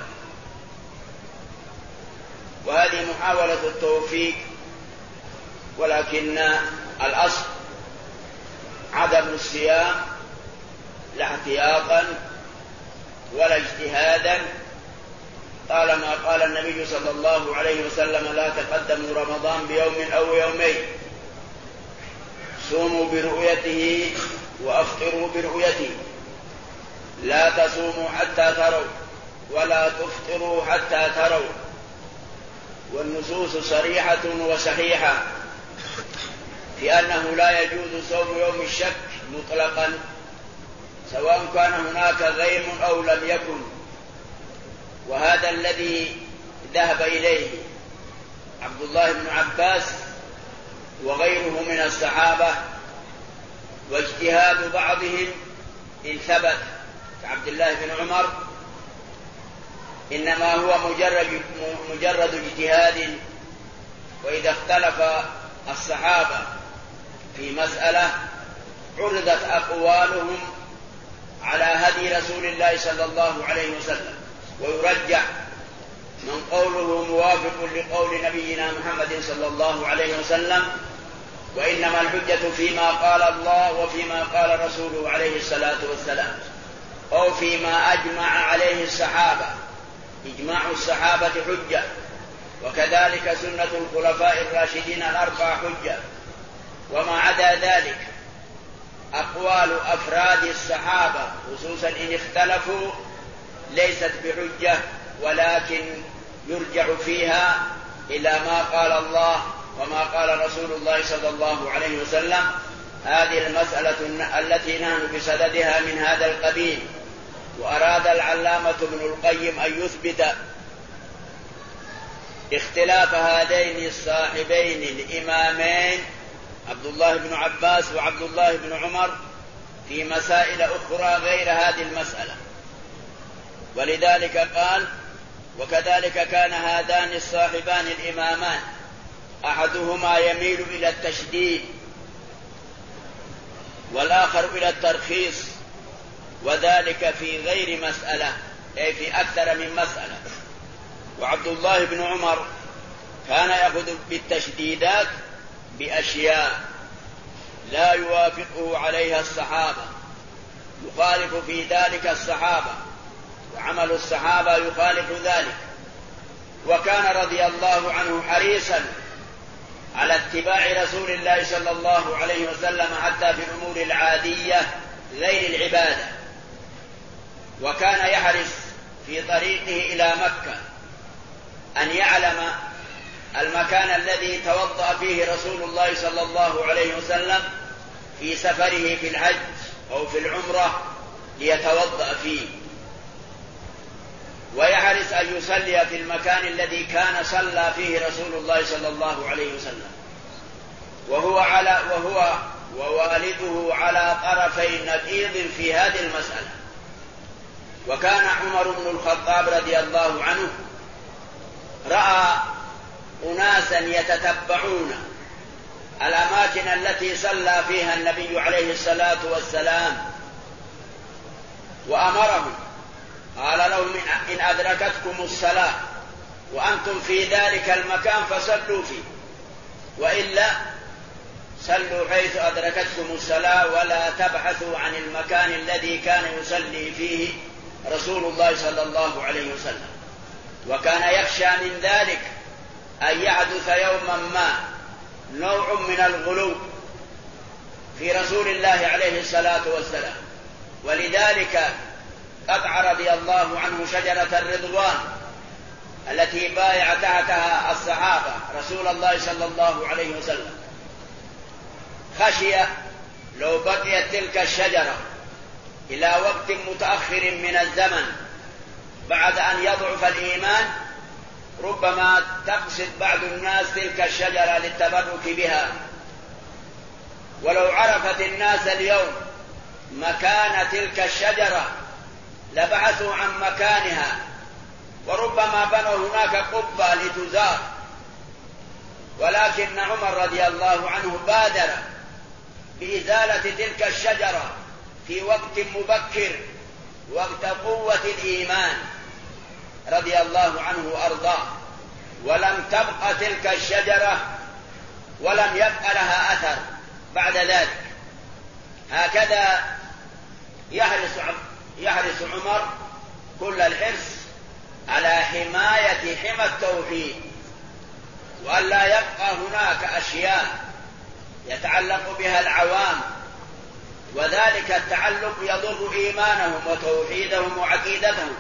وهذه محاولة التوفيق ولكن الأصل عدم الصيام لا احتياطا ولا اجتهادا. طالما قال النبي صلى الله عليه وسلم لا تقدموا رمضان بيوم أو يومين. صوموا برؤيته وأفطروا برؤيته. لا تصوموا حتى تروا ولا تفطروا حتى تروا. والنصوص صريحة وصحيحة في أنه لا يجوز صوم يوم الشك مطلقا سواء كان هناك غيم أو لم يكن. وهذا الذي ذهب إليه عبد الله بن عباس وغيره من الصحابة واجتهاد بعضهم إن ثبت. كعبد الله بن عمر إنما هو مجرد مجرد اجتهاد وإذا اختلف الصحابة في مسألة عرضت أقوالهم على هدي رسول الله صلى الله عليه وسلم. ويرجح من قوله موافق لقول نبينا محمد صلى الله عليه وسلم وإنما الحجة فيما قال الله وفيما قال رسوله عليه الصلاة والسلام. أو فيما أجمع عليه الصحابة. إجماع الصحابة حجة. وكذلك سنة الخلفاء الراشدين الأربعة حجة. وما عدا ذلك أقوال أفراد الصحابة خصوصا إن اختلفوا ليست بحجة ولكن يرجع فيها إلى ما قال الله وما قال رسول الله صلى الله عليه وسلم هذه المسألة التي نحن بصددها من هذا القبيل. وأراد العلامة ابن القيم أن يثبت اختلاف هذين الصاحبين الإمامين عبد الله بن عباس وعبد الله بن عمر في مسائل أخرى غير هذه المسألة. ولذلك قال وكذلك كان هذان الصاحبان الإمامان أحدهما يميل إلى التشديد والآخر إلى الترخيص وذلك في غير مسألة أي في أكثر من مسألة. وعبد الله بن عمر كان يأخذ بالتشديدات بأشياء لا يوافقه عليها الصحابة يخالف في ذلك الصحابة وعمل الصحابة يخالف ذلك. وكان رضي الله عنه حريصا على اتباع رسول الله صلى الله عليه وسلم حتى في الأمور العادية غير العبادة. وكان يحرص في طريقه إلى مكة أن يعلم المكان الذي توضأ فيه رسول الله صلى الله عليه وسلم في سفره في الحج أو في العمرة ليتوضأ فيه. ويحرص أن يصلي في المكان الذي كان صلى فيه رسول الله صلى الله عليه وسلم. وهو على وهو ووالده على طرفي نقيض في هذه المسألة. وكان عمر بن الخطاب رضي الله عنه رأى أناسا يتتبعون الأماكن التي صلى فيها النبي عليه الصلاة والسلام وأمرهم قال لهم إن أدركتكم الصلاة وأنتم في ذلك المكان فصلوا فيه. وإلا صلوا حيث أدركتكم الصلاة ولا تبحثوا عن المكان الذي كان يصلي فيه رسول الله صلى الله عليه وسلم. وكان يخشى من ذلك أن يحدث يوما ما نوع من الغلو في رسول الله عليه الصلاة والسلام. ولذلك قطع رضي الله عنه شجرة الرضوان التي بايع تحتها الصحابة رسول الله صلى الله عليه وسلم. خشي لو بقيت تلك الشجرة إلى وقت متأخر من الزمن بعد أن يضعف الإيمان ربما تقصد بعض الناس تلك الشجرة للتبرك بها. ولو عرفت الناس اليوم مكان تلك الشجرة لبعثوا عن مكانها. وربما بنوا هناك قبة لتزار. ولكن عمر رضي الله عنه بادر بإزالة تلك الشجرة في وقت مبكر وقت قوة الإيمان رضي الله عنه وأرضاه. ولم تبق تلك الشجرة ولم يبق لها أثر بعد ذلك. هكذا يحرص يحرص عمر كل الحرص على حماية حمى التوحيد وألا يبقى هناك أشياء يتعلق بها العوام وذلك التعلق يضر إيمانهم وتوحيدهم وعقيدتهم.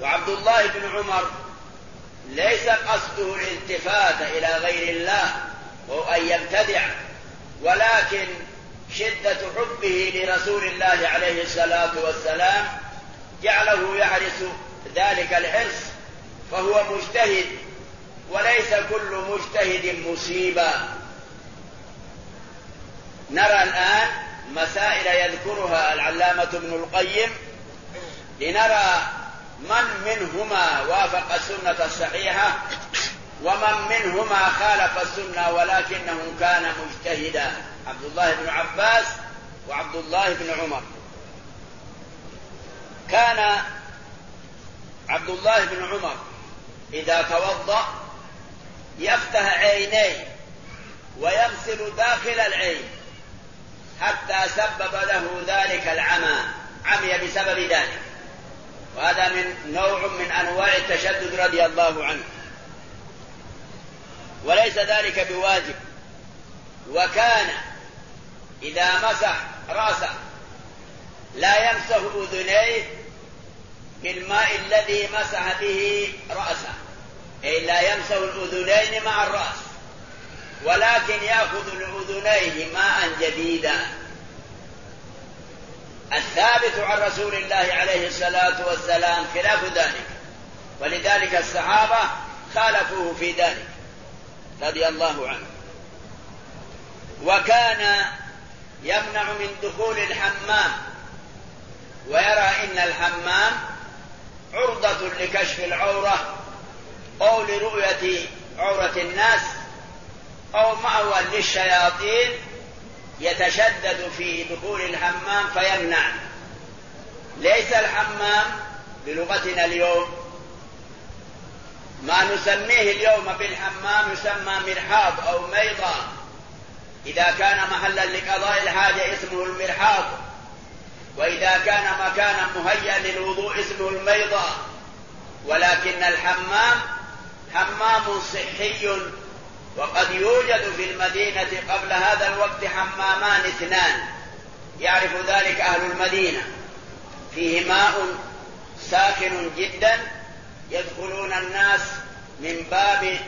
وعبد الله بن عمر ليس قصده الالتفات إلى غير الله أو أن يبتدع ولكن شدة حبه لرسول الله عليه الصلاة والسلام جعله يحرص ذلك الحرص فهو مجتهد وليس كل مجتهد مصيبا. نرى الآن مسائل يذكرها العلامة ابن القيم لنرى من منهما وافق السنة الصحيحة ومن منهما خالف السنة ولكنه كان مجتهدا. عبد الله بن عباس وعبد الله بن عمر. كان عبد الله بن عمر إذا توضأ يفتح عينيه ويغسل داخل العين حتى سبب له ذلك العمى عمي بسبب ذلك. وهذا من نوع من أنواع التشدد رضي الله عنه. وليس ذلك بواجب. وكان إذا مسح رأسه لا يمسح أذنيه بالماء الذي مسح به رأسه. أي لا يمسح الأذنين مع الرأس ولكن يأخذ لأذنيه ماء جديدا. الثابت عن رسول الله عليه الصلاة والسلام خلاف ذلك. ولذلك الصحابة خالفوه في ذلك رضي الله عنه. وكان يمنع من دخول الحمام. ويرى إن الحمام عرضة لكشف العورة أو لرؤية عورة الناس أو مأوى للشياطين يتشدد في دخول الحمام فيمنع. ليس الحمام بلغتنا اليوم ما نسميه اليوم بالحمام يسمى مرحاض أو ميضة إذا كان محلا لقضاء الحاجة اسمه المرحاض وإذا كان مكانا مهيئا للوضوء اسمه الميضة ولكن الحمام حمام صحي وقد يوجد في المدينة قبل هذا الوقت حمامان اثنان. يعرف ذلك أهل المدينة. فيه ماء ساخن جدا يدخلون الناس من باب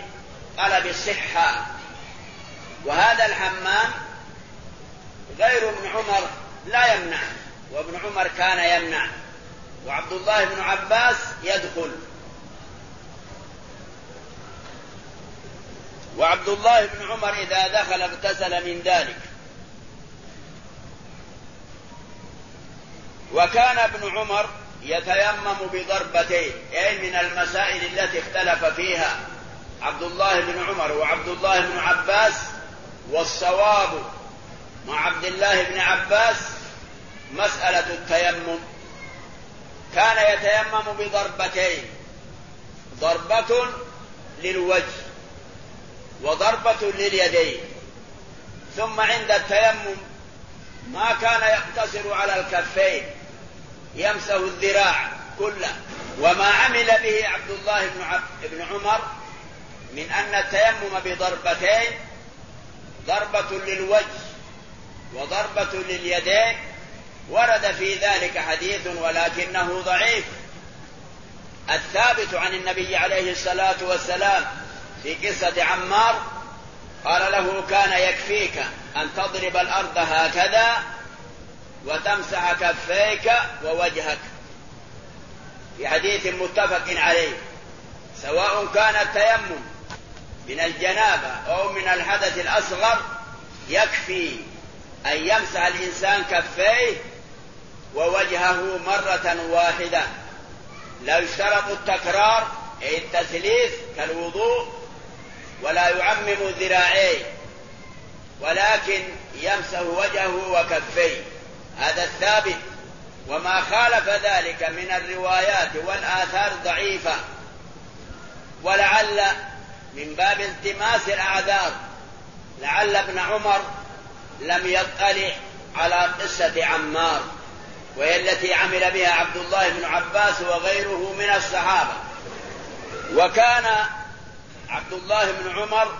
طلب الصحة. وهذا الحمام غير ابن عمر لا يمنع وابن عمر كان يمنع وعبد الله بن عباس يدخل. وعبد الله بن عمر إذا دخل اغتسل من ذلك. وكان ابن عمر يتيمم بضربتين أي من المسائل التي اختلف فيها عبد الله بن عمر وعبد الله بن عباس والصواب مع عبد الله بن عباس مسألة التيمم. كان يتيمم بضربتين. ضربة للوجه وضربة لليدين. ثم عند التيمم ما كان يقتصر على الكفين. يمسه الذراع كله. وما عمل به عبد الله بن, عمر من أن التيمم بضربتين ضربة للوجه وضربة لليدين ورد في ذلك حديث ولكنه ضعيف. الثابت عن النبي عليه الصلاة والسلام في قصة عمار قال له كان يكفيك أن تضرب الأرض هكذا وتمسح كفيك ووجهك. في حديث متفق عليه سواء كان التيمم من الجنابة أو من الحدث الأصغر يكفي أن يمسح الإنسان كفيه ووجهه مرة واحدة. لا يشترط التكرار أي التثليث كالوضوء ولا يعمم ذراعيه ولكن يمسح وجهه وكفيه. هذا الثابت. وما خالف ذلك من الروايات والآثار ضعيفة. ولعل من باب التماس الأعذار. لعل ابن عمر لم يطلع على قصة عمار وهي التي عمل بها عبد الله بن عباس وغيره من الصحابة. وكان عبد الله بن عمر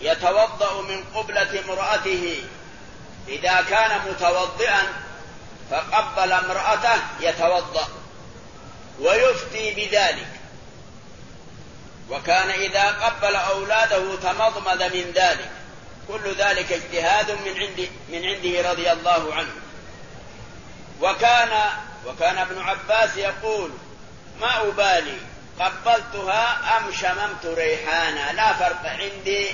يتوضأ من قبلة امرأته. إذا كان متوضئا فقبل امرأته يتوضأ ويفتي بذلك. وكان إذا قبل أولاده تمضمض من ذلك. كل ذلك اجتهاد من عند من عنده رضي الله عنه. وكان وكان ابن عباس يقول ما أبالي قبلتها أم شممت ريحانا. لا فرق عندي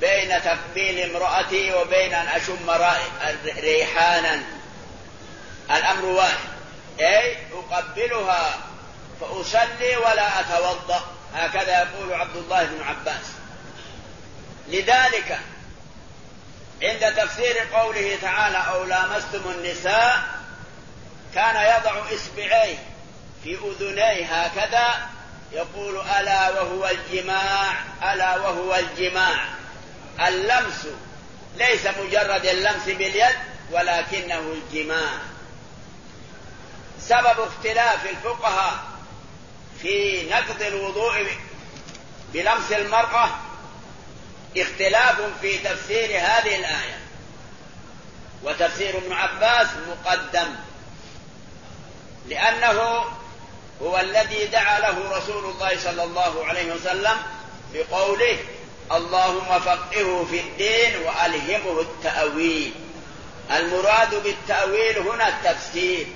بين تقبيل امرأتي وبين أن أشم ريحانا. الأمر واحد. أي أقبلها فأصلي ولا أتوضأ. هكذا يقول عبد الله بن عباس. لذلك عند تفسير قوله تعالى أو لامستم النساء كان يضع إصبعيه في أذنيه هكذا يقول ألا وهو الجماع ألا وهو الجماع. اللمس ليس مجرد اللمس باليد ولكنه الجماع. سبب اختلاف الفقهاء في نقض الوضوء بلمس المرأة اختلاف في تفسير هذه الآية. وتفسير ابن عباس مقدم. لأنه هو الذي دعا له رسول الله صلى الله عليه وسلم بقوله اللهم فقهه في الدين وألهمه التأويل. المراد بالتأويل هنا التفسير.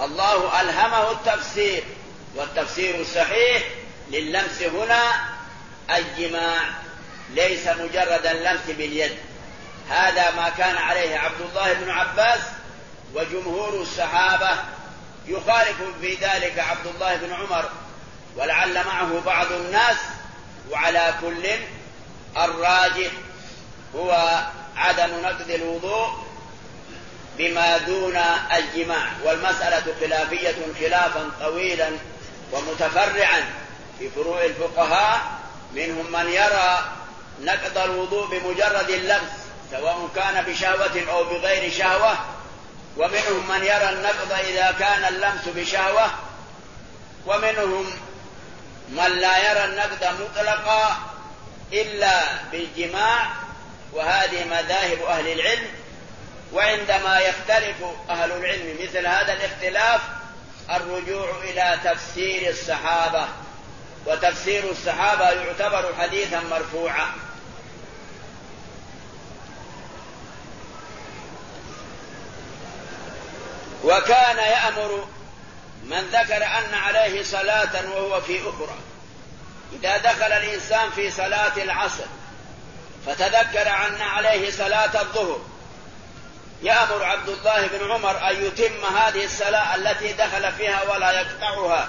الله ألهمه التفسير. والتفسير الصحيح لللمس هنا الجماع ليس مجرد اللمس باليد. هذا ما كان عليه عبد الله بن عباس وجمهور الصحابة يخالف في ذلك عبد الله بن عمر ولعل معه بعض الناس وعلى كل الراجح هو عدم نقض الوضوء بما دون الجماع. والمسألة خلافية خلافا طويلا ومتفرعا في فروع الفقهاء منهم من يرى نقض الوضوء بمجرد اللمس سواء كان بشهوة أو بغير شهوة. ومنهم من يرى النقض إذا كان اللمس بشهوة. ومنهم من لا يرى النقض مطلقا إلا بالجماع. وهذه مذاهب أهل العلم. وعندما يختلف أهل العلم مثل هذا الاختلاف الرجوع إلى تفسير الصحابة وتفسير الصحابة يعتبر حديثا مرفوعا. وكان يأمر من ذكر أن عليه صلاة وهو في أخرى. إذا دخل الإنسان في صلاة العصر فتذكر أن عليه صلاة الظهر. يأمر عبد الله بن عمر أن يتم هذه الصلاة التي دخل فيها ولا يقطعها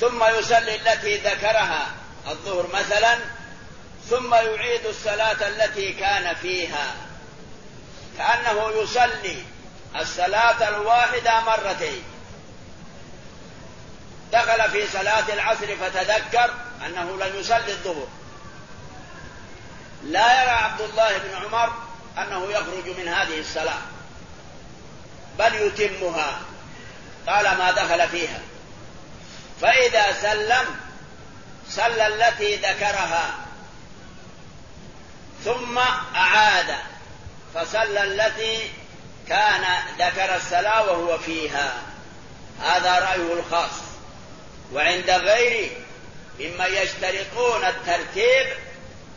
ثم يصلي التي ذكرها الظهر مثلا ثم يعيد الصلاة التي كان فيها. كأنه يصلي الصلاة الواحدة مرتين. دخل في صلاة العصر فتذكر أنه لم يصلي الظهر. لا يرى عبد الله بن عمر أنه يخرج من هذه الصلاة. بل يتمها. طالما دخل فيها. فإذا سلم صلى التي ذكرها. ثم أعاد. فصلى التي كان ذكر الصلاة وهو فيها. هذا رأيه الخاص. وعند غيره ممن يشترطون الترتيب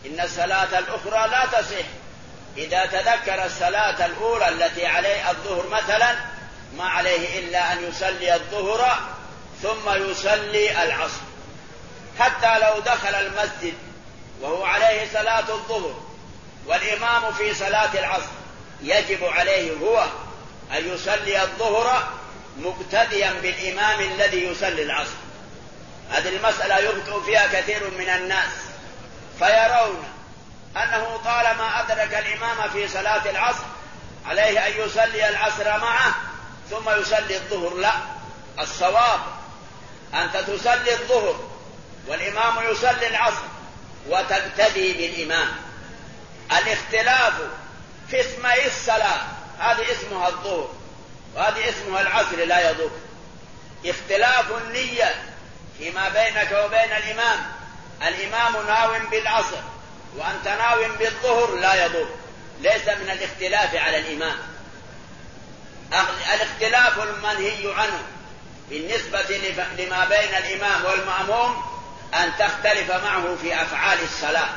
إن الصلاة الأخرى لا تصح. إذا تذكر الصلاة الأولى التي عليه الظهر مثلا ما عليه إلا أن يصلي الظهر ثم يصلي العصر. حتى لو دخل المسجد وهو عليه صلاة الظهر والإمام في صلاة العصر يجب عليه هو أن يصلي الظهر مقتديا بالإمام الذي يصلي العصر. هذه المسألة يخطئ فيها كثير من الناس فيرون أنه طالما أدرك الإمام في صلاة العصر عليه أن يصلي العصر معه ثم يصلي الظهر. لا الصواب أنت تصلي الظهر والإمام يصلي العصر وتقتدي بالإمام. الاختلاف في اسمي الصلاة هذه اسمها الظهر وهذه اسمها العصر لا يضر. اختلاف النية فيما بينك وبين الإمام الإمام ناو بالعصر. وأنت ناو بالظهر لا يضر. ليس من الاختلاف على الإمام. الاختلاف المنهي عنه بالنسبة لما بين الإمام والمأموم أن تختلف معه في أفعال الصلاة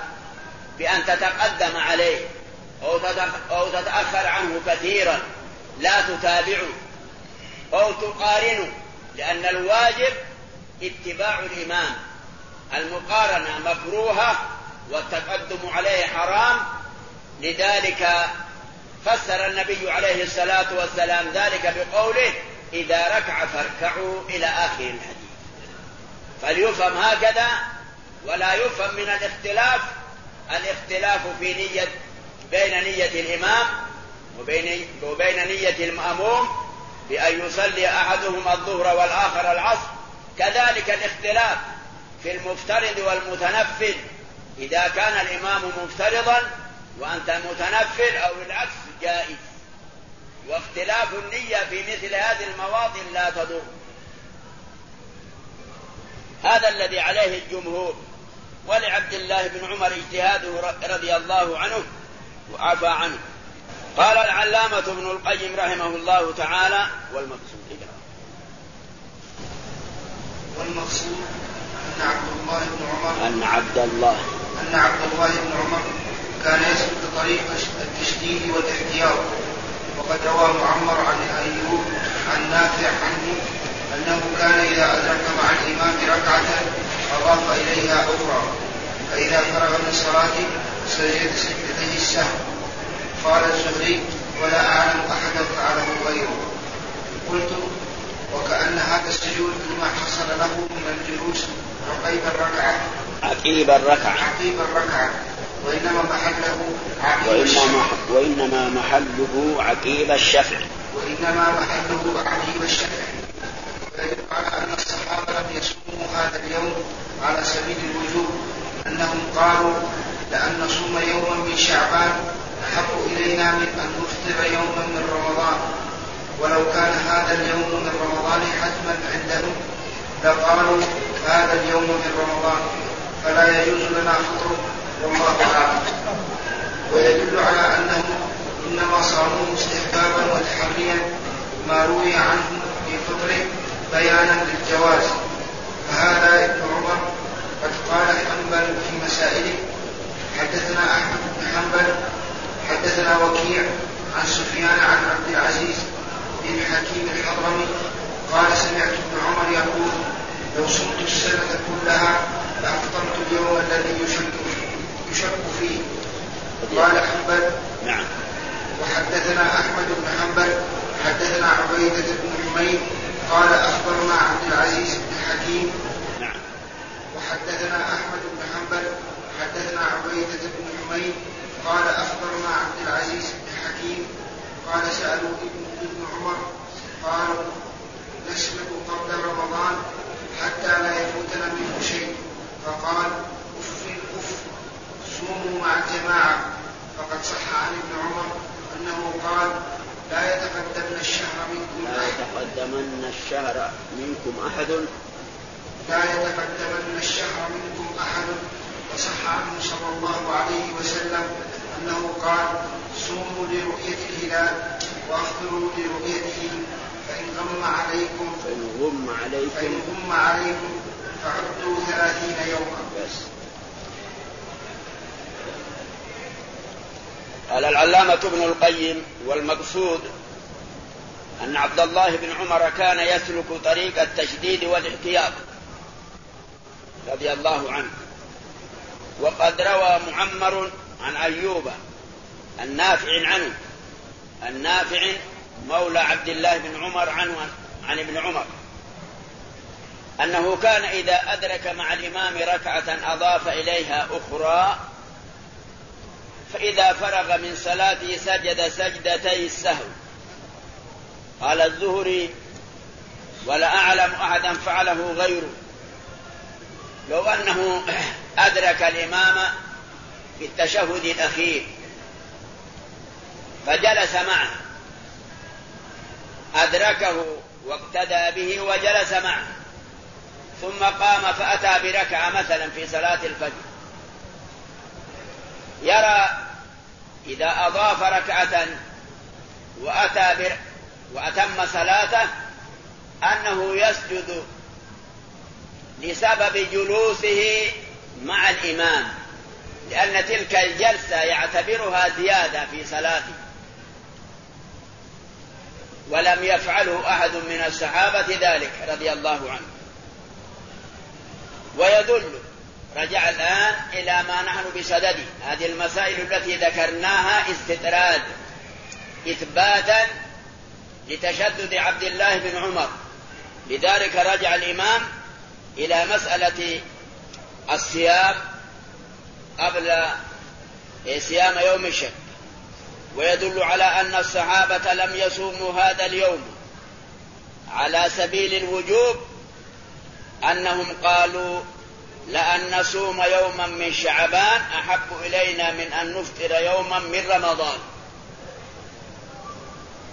بأن تتقدم عليه أو تتأخر عنه كثيرا لا تتابعه أو تقارنه لأن الواجب اتباع الإمام. المقارنة مكروهة والتقدم عليه حرام لذلك فسر النبي عليه الصلاة والسلام ذلك بقوله إذا ركع فاركعوا إلى آخر الحديث. فليفهم هكذا ولا يفهم من الاختلاف الاختلاف في نية بين نية الإمام وبين وبين نية المأموم بأن يصلي أحدهما الظهر والآخر العصر. كذلك الاختلاف في المفترض والمتنفل. إذا كان الإمام مفترضا وأنت متنفل أو العكس جائز. واختلاف النية في مثل هذه المواطن لا تضر. هذا الذي عليه الجمهور. ولعبد الله بن عمر اجتهاده رضي الله عنه وعفى عنه. قال العلامة ابن القيم رحمه الله تعالى والمقصود اقرأ والمقصود أن عبد الله بن عمر أن عبد الله أن عبد الله بن عمر كان يسلك طريق التشديد والإحتياط وقد روى معمر عن أيوب عن نافع عنه أنه كان إذا أدرك مع الإمام ركعة أضاف إليها أخرى فإذا فرغ من صلاته سجد سجدتي السهو قال الزهري ولا أعلم أحدا فعله غيره. قلت وكأن هذا السجود لما حصل له من الجلوس عقيب الركعة. عقيب الركعة. عقيب الركعة. وإنما محله عقيب وإنما, وإنما محله عقيب الشفع. وإنما محله عقيب الشفع. ويدل على أن الصحابة لم يصوموا هذا اليوم على سبيل الوجوب أنهم قالوا لأن نصوم يوما من شعبان أحب إلينا من أن نفطر يوما من رمضان. ولو كان هذا اليوم من رمضان حتما عندهم لقالوا هذا اليوم من رمضان فلا يجوز لنا فطره والله أعلم. ويدل على أنهم إنما صاموا استحبابا وتحريا ما روي عنهم في فطره بيانا للجواز. فهذا ابن عمر قد قال حنبل في مسائله حدثنا أحمد بن حنبل حدثنا وكيع عن سفيان عن عبد العزيز بن حكيم الحضرمي قال سمعت ابن عمر يقول لو صمت السنة كلها لأفطرت اليوم الذي يشك يشك فيه. قال حنبل نعم. وحدثنا أحمد بن حنبل حدثنا عبيدة بن حميد قال أخبرنا عبد العزيز بن حكيم. نعم. وحدثنا أحمد بن حنبل حدثنا عبيدة بن حميد قال أخبرنا عبد العزيز بن حكيم قال سألوا ابن, ابن عمر قالوا نسلك قبل رمضان حتى لا يفوتنا منه شيء. فقال أف أف صوموا مع الجماعة. فقد صح عن ابن عمر أنه قال لا يتقدمن الشهر منكم لا يتقدمن الشهر منكم أحد. لا يتقدمن الشهر منكم أحد. وصح عنه صلى الله عليه وسلم أنه قال صوموا لرؤية الهلال وأفطروا لرؤيته. فإن غم عليكم فإن غم فإن عليكم غم عليكم فعدوا ثلاثين يوما. بس. قال العلامة ابن القيم والمقصود أن عبد الله بن عمر كان يسلك طريق التشديد والاحتياط رضي الله عنه. وقد روى معمر عن أيوب النافع عنه. النافع مولى عبد الله بن عمر عنه عن ابن عمر. أنه كان إذا أدرك مع الإمام ركعة أضاف إليها أخرى فإذا فرغ من صلاته سجد سجدتي السهو. قال الزهري ولا أعلم أحدا فعله غيره. لو أنه أدرك الإمام في التشهد الأخير فجلس معه. أدركه واقتدى به وجلس معه. ثم قام فأتى بركعة مثلا في صلاة الفجر. يرى إذا أضاف ركعة وأتى بر وأتم صلاته أنه يسجد لسبب جلوسه مع الإمام لأن تلك الجلسة يعتبرها زيادة في صلاته. ولم يفعله أحد من الصحابة ذلك رضي الله عنه. ويدل رجع الآن إلى ما نحن بصدده هذه المسائل التي ذكرناها استطراد إثباتا لتشدد عبد الله بن عمر. لذلك رجع الإمام إلى مسألة الصيام قبل صيام يوم الشك ويدل على أن الصحابة لم يصوموا هذا اليوم. على سبيل الوجوب أنهم قالوا لأن نصوم يوما من شعبان أحب إلينا من أن نفطر يوما من رمضان.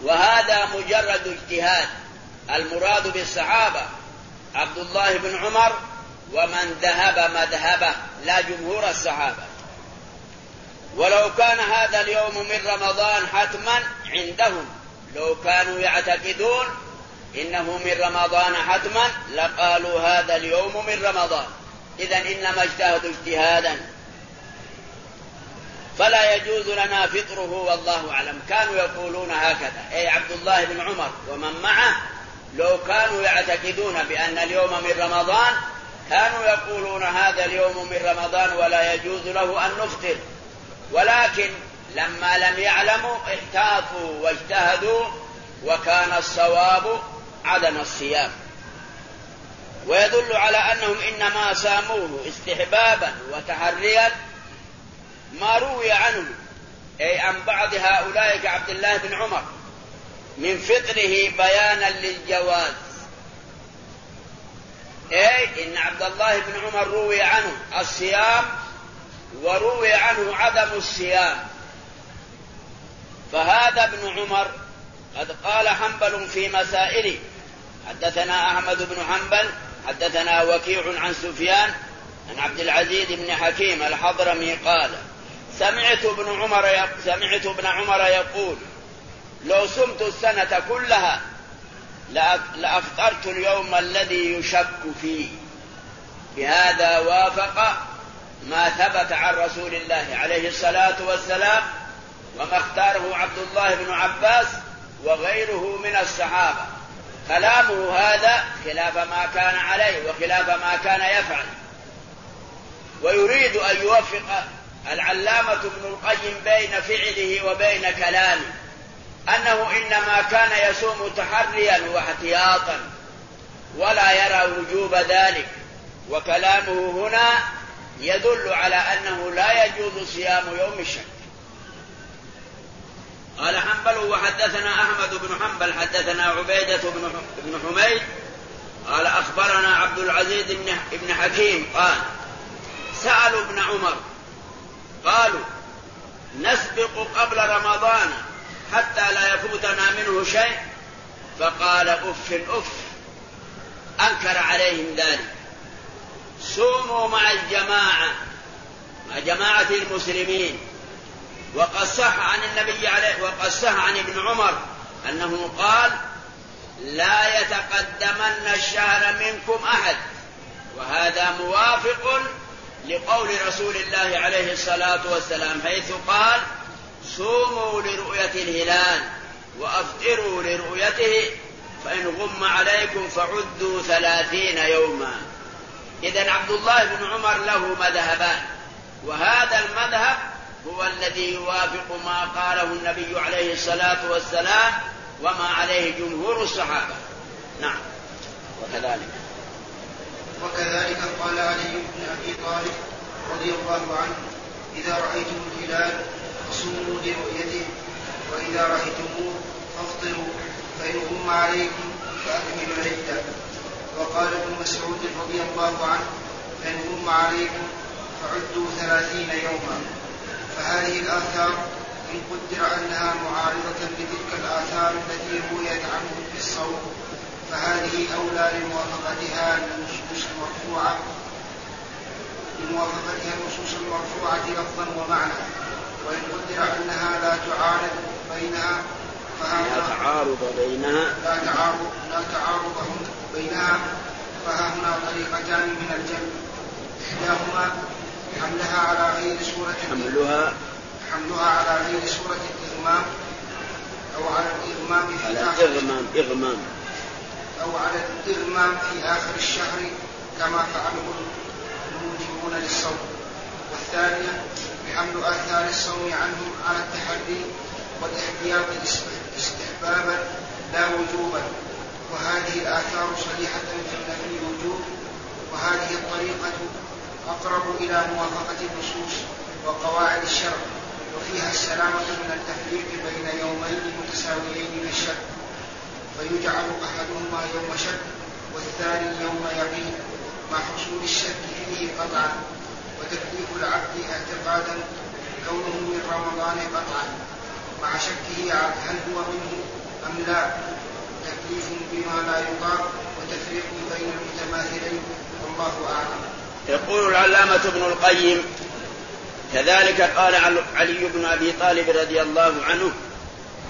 وهذا مجرد اجتهاد. المراد بالصحابة عبد الله بن عمر ومن ذهب مذهبه لا جمهور الصحابة. ولو كان هذا اليوم من رمضان حتما عندهم. لو كانوا يعتقدون إنه من رمضان حتما لقالوا هذا اليوم من رمضان. اذا إنما اجتهدوا اجتهادا. فلا يجوز لنا فطره والله أعلم. كانوا يقولون هكذا. أي عبد الله بن عمر ومن معه لو كانوا يعتقدون بأن اليوم من رمضان كانوا يقولون هذا اليوم من رمضان ولا يجوز له أن نفطر. ولكن لما لم يعلموا احتاطوا واجتهدوا وكان الصواب عدم الصيام. ويدل على أنهم إنما ساموه استحبابا وتحريا ما روي عنه أي عن بعض هؤلاء كعبد الله بن عمر من فطره بيانا للجواز. أي إن عبد الله بن عمر روي عنه الصيام وروي عنه عدم الصيام. فهذا ابن عمر قد قال حنبل في مسائله. حدثنا أحمد بن حنبل حدثنا وكيع عن سفيان عن عبد العزيز بن حكيم الحضرمي قال سمعت ابن عمر سمعت ابن عمر يقول لو صمت السنة كلها لأفطرت اليوم الذي يشك فيه. بهذا وافق ما ثبت عن رسول الله عليه الصلاة والسلام وما اختاره عبد الله بن عباس وغيره من الصحابة. كلامه هذا خلاف ما كان عليه وخلاف ما كان يفعل. ويريد أن يوفق العلامة ابن القيم بين فعله وبين كلامه أنه إنما كان يصوم تحريا واحتياطا ولا يرى وجوب ذلك. وكلامه هنا يدل على أنه لا يجوز صيام يوم الشك. قال حنبل وحدثنا أحمد بن حنبل حدثنا عبيدة بن حميد قال أخبرنا عبد العزيز بن حكيم قال سألوا ابن عمر قالوا نسبق قبل رمضان حتى لا يفوتنا منه شيء؟ فقال أف اف أنكر عليهم ذلك. صوموا مع الجماعة مع جماعة المسلمين. وقد صح عن النبي عليه وقد صح عن ابن عمر أنه قال لا يتقدمن الشهر منكم أحد وهذا موافق لقول رسول الله عليه الصلاة والسلام حيث قال صوموا لرؤية الهلال وأفطروا لرؤيته فإن غم عليكم فعدوا ثلاثين يوما إذا عبد الله بن عمر له مذهبان وهذا المذهب هو الذي يوافق ما قاله النبي عليه الصلاة والسلام وما عليه جمهور الصحابة. نعم. وكذلك. وكذلك قال علي بن أبي طالب رضي الله عنه إذا رأيتم الهلال فصوموا لرؤيته وإذا رأيتموه فافطروا فإن غم عليكم فاكملوا العدة. وقال ابن مسعود رضي الله عنه فان غم عليكم فعدوا ثلاثين يوما فهذه الآثار إن قدر أنها معارضة لتلك الآثار التي رويت عنه في الصوم فهذه أولى لموافقتها للنصوص المرفوعة لموافقتها النصوص المرفوعة لفظا ومعنى وإن قدر أنها لا تعارض بينها لا تعارض بينها. لا تعارض لا تعارض بينها فها هنا طريقتان من الجمع إحداهما حملها على غير سورة حملها. حملها على غير سورة الإغمام أو على الإغمام في على إغمام إغمام. أو على الإغمام في آخر الشهر كما فعله الموجبون للصوم. والثانية بحمل آثار الصوم عنهم على التحري والاحتياط استحبابا لا وجوبا. وهذه الآثار صريحة في نفي الوجوب وهذه الطريقة أقرب إلى موافقة النصوص وقواعد الشرع وفيها السلامة من التفريق بين يومين متساويين في الشرع. فيجعل أحدهما يوم شك والثاني يوم يقين مع حصول الشك فيه قطعا وتكليف العبد اعتقادا كونه من رمضان قطعا مع شكه هل هو منه أم لا. تكليف بما لا يطاق وتفريق بين المتماثلين والله أعلم. يقول العلامة ابن القيم كذلك قال علي بن أبي طالب رضي الله عنه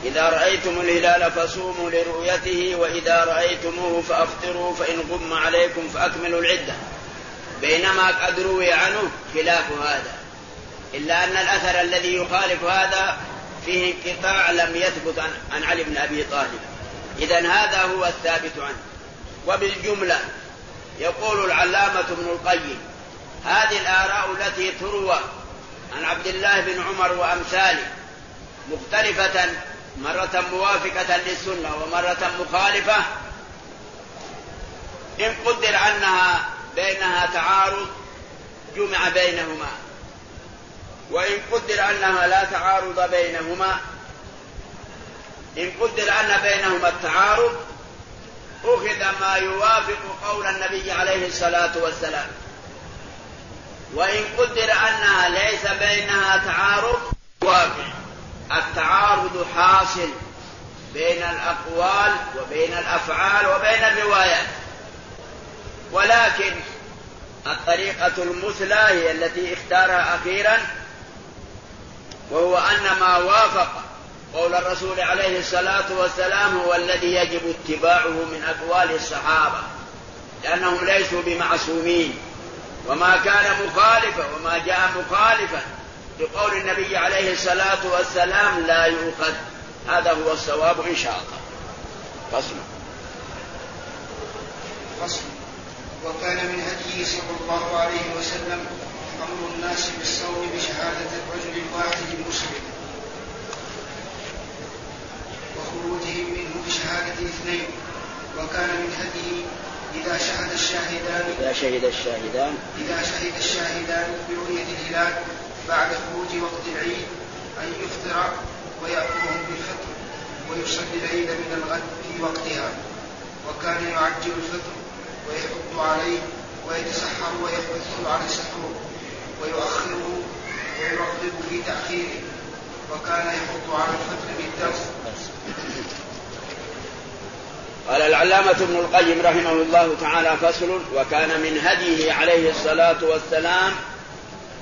إذا رأيتم الهلال فصوموا لرؤيته وإذا رأيتموه فأفطروا فإن غم عليكم فأكملوا العدة. بينما قد روي عنه خلاف هذا إلا أن الأثر الذي يخالف هذا فيه انقطاع لم يثبت عن علي بن أبي طالب. اذا هذا هو الثابت عنه. وبالجملة يقول العلامة ابن القيم هذه الآراء التي تروى عن عبد الله بن عمر وأمثاله مختلفة مرة موافقة للسنة ومرة مخالفة إن قدر أنها بينها تعارض جمع بينهما وإن قدر أنها لا تعارض بينهما إن قدر أن بينهما التعارض أخذ ما يوافق قول النبي عليه الصلاة والسلام. وإن قدر أنها ليس بينها تعارض واقع التعارض حاصل بين الأقوال وبين الأفعال وبين الروايات. ولكن الطريقة المثلى هي التي اختارها أخيرا وهو أن ما وافق قول الرسول عليه الصلاة والسلام هو الذي يجب اتباعه من أقوال الصحابة لأنهم ليسوا بمعصومين. وما كان مخالفا وما جاء مخالفا لقول النبي عليه الصلاة والسلام لا يؤخذ. هذا هو الصواب إن شاء الله. فصل. وكان من هديه صلى الله عليه وسلم أمر الناس بالصوم بشهادة الرجل الواحد المسلم. وخروجهم منه بشهادة اثنين وكان من هديه إذا شهد الشاهدان. إذا شهد الشاهدان. إذا شهد الشاهدان برؤية الهلال بعد خروج وقت العيد أن يفطر ويأمرهم بالفطر ويصلي العيد من الغد في وقتها. وكان يعجل الفطر ويحض عليه ويتسحر ويحث على السحور ويؤخره ويرغب في تأخيره. وكان يحض على الفطر بالدرس. قال العلامة ابن القيم رحمه الله تعالى فصل وكان من هديه عليه الصلاة والسلام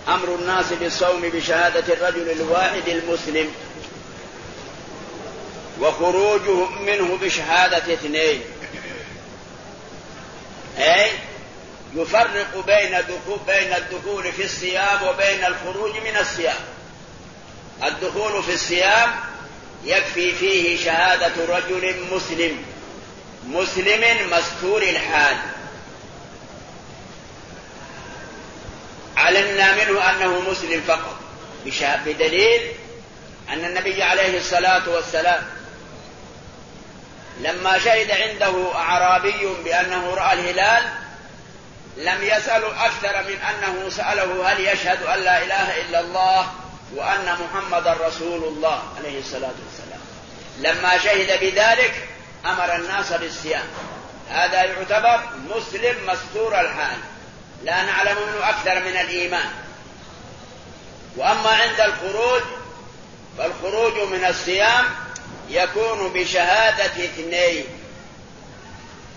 أمر الناس بالصوم بشهادة الرجل الواحد المسلم وخروجهم منه بشهادة اثنين. أي؟ يفرق بين بين الدخول في الصيام وبين الخروج من الصيام. الدخول في الصيام يكفي فيه شهادة رجل مسلم مسلم مستور الحال. علمنا منه أنه مسلم فقط بدليل أن النبي عليه الصلاة والسلام لما شهد عنده أعرابي بأنه رأى الهلال لم يسألوا أكثر من أنه سأله هل يشهد أن لا إله إلا الله وأن محمدا رسول الله عليه الصلاة والسلام. لما شهد بذلك أمر الناس بالصيام. هذا يعتبر مسلم مستور الحال. لا نعلم منه أكثر من الإيمان. وأما عند الخروج فالخروج من الصيام يكون بشهادة اثنين.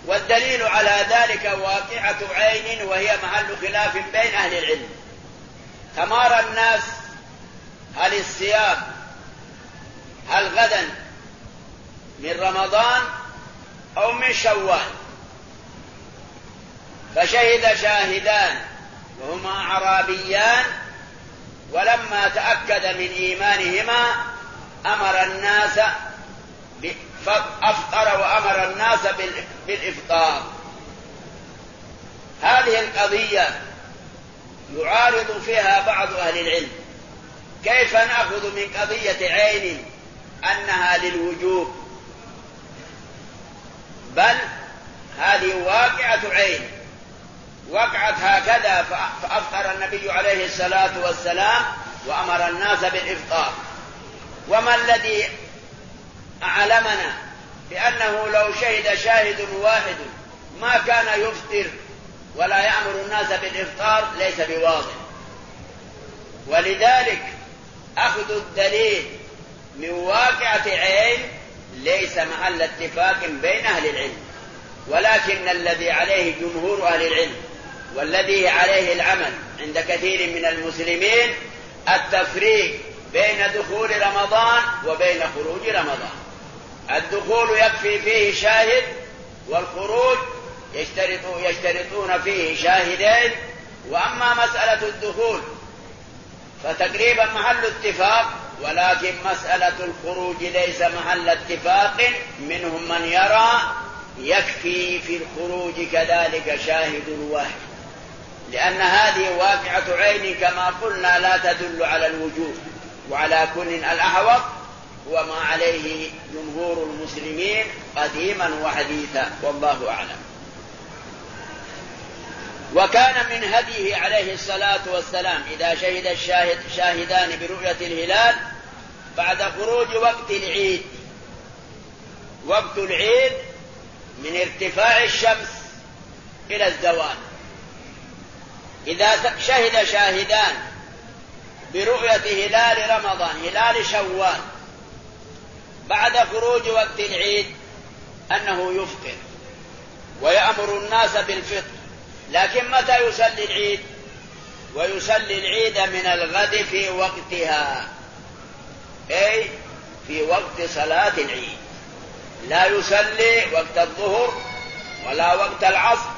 والدليل على ذلك واقعة عين وهي محل خلاف بين أهل العلم. تمارى الناس هل الصيام هل غدا من رمضان أو من شوال؟ فشهد شاهدان وهما أعرابيان ولما تأكد من إيمانهما أمر الناس أفطر وأمر الناس بالإفطار. هذه القضية يعارض فيها بعض أهل العلم. كيف نأخذ من قضية عين أنها للوجوب؟ بل هذه واقعة عين. وقعت هكذا فأفطر النبي عليه الصلاة والسلام وأمر الناس بالإفطار. وما الذي أعلمنا بأنه لو شهد شاهد واحد ما كان يفطر ولا يأمر الناس بالإفطار ليس بواضح. ولذلك أخذ الدليل من واقعة عين ليس محل اتفاق بين أهل العلم ولكن الذي عليه جمهور أهل العلم والذي عليه العمل عند كثير من المسلمين التفريق بين دخول رمضان وبين خروج رمضان. الدخول يكفي فيه شاهد والخروج يشترط يشترطون فيه شاهدين وأما مسألة الدخول فتقريبا محل اتفاق ولكن مسألة الخروج ليس محل اتفاق. منهم من يرى يكفي في الخروج كذلك شاهد واحد لأن هذه واقعة عين كما قلنا لا تدل على الوجوب وعلى كل الاحوط هو ما عليه جمهور المسلمين قديما وحديثا. والله أعلم. وكان من هديه عليه الصلاة والسلام. إذا شهد الشاهد شاهدان برؤية الهلال بعد خروج وقت العيد. وقت العيد من ارتفاع الشمس إلى الزوال. إذا شهد شاهدان برؤية هلال رمضان هلال شوال بعد خروج وقت العيد أنه يفطر ويأمر الناس بالفطر. لكن متى يصلي العيد؟ ويصلي العيد من الغد في وقتها. أي في وقت صلاة العيد. لا يصلي وقت الظهر ولا وقت العصر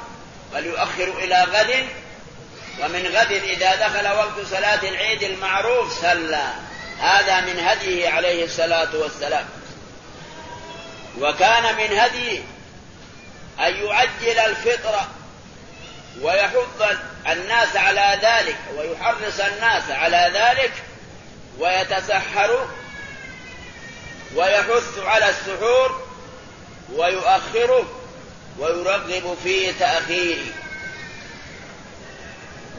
بل يؤخر إلى غد. ومن غد إذا دخل وقت صلاة العيد المعروف صلى. هذا من هديه عليه الصلاة والسلام. وكان من هديه أن يعجل الفطر ويحض الناس على ذلك ويحرص الناس على ذلك ويتسحر ويحث على السحور ويؤخره ويرغب في تأخيره.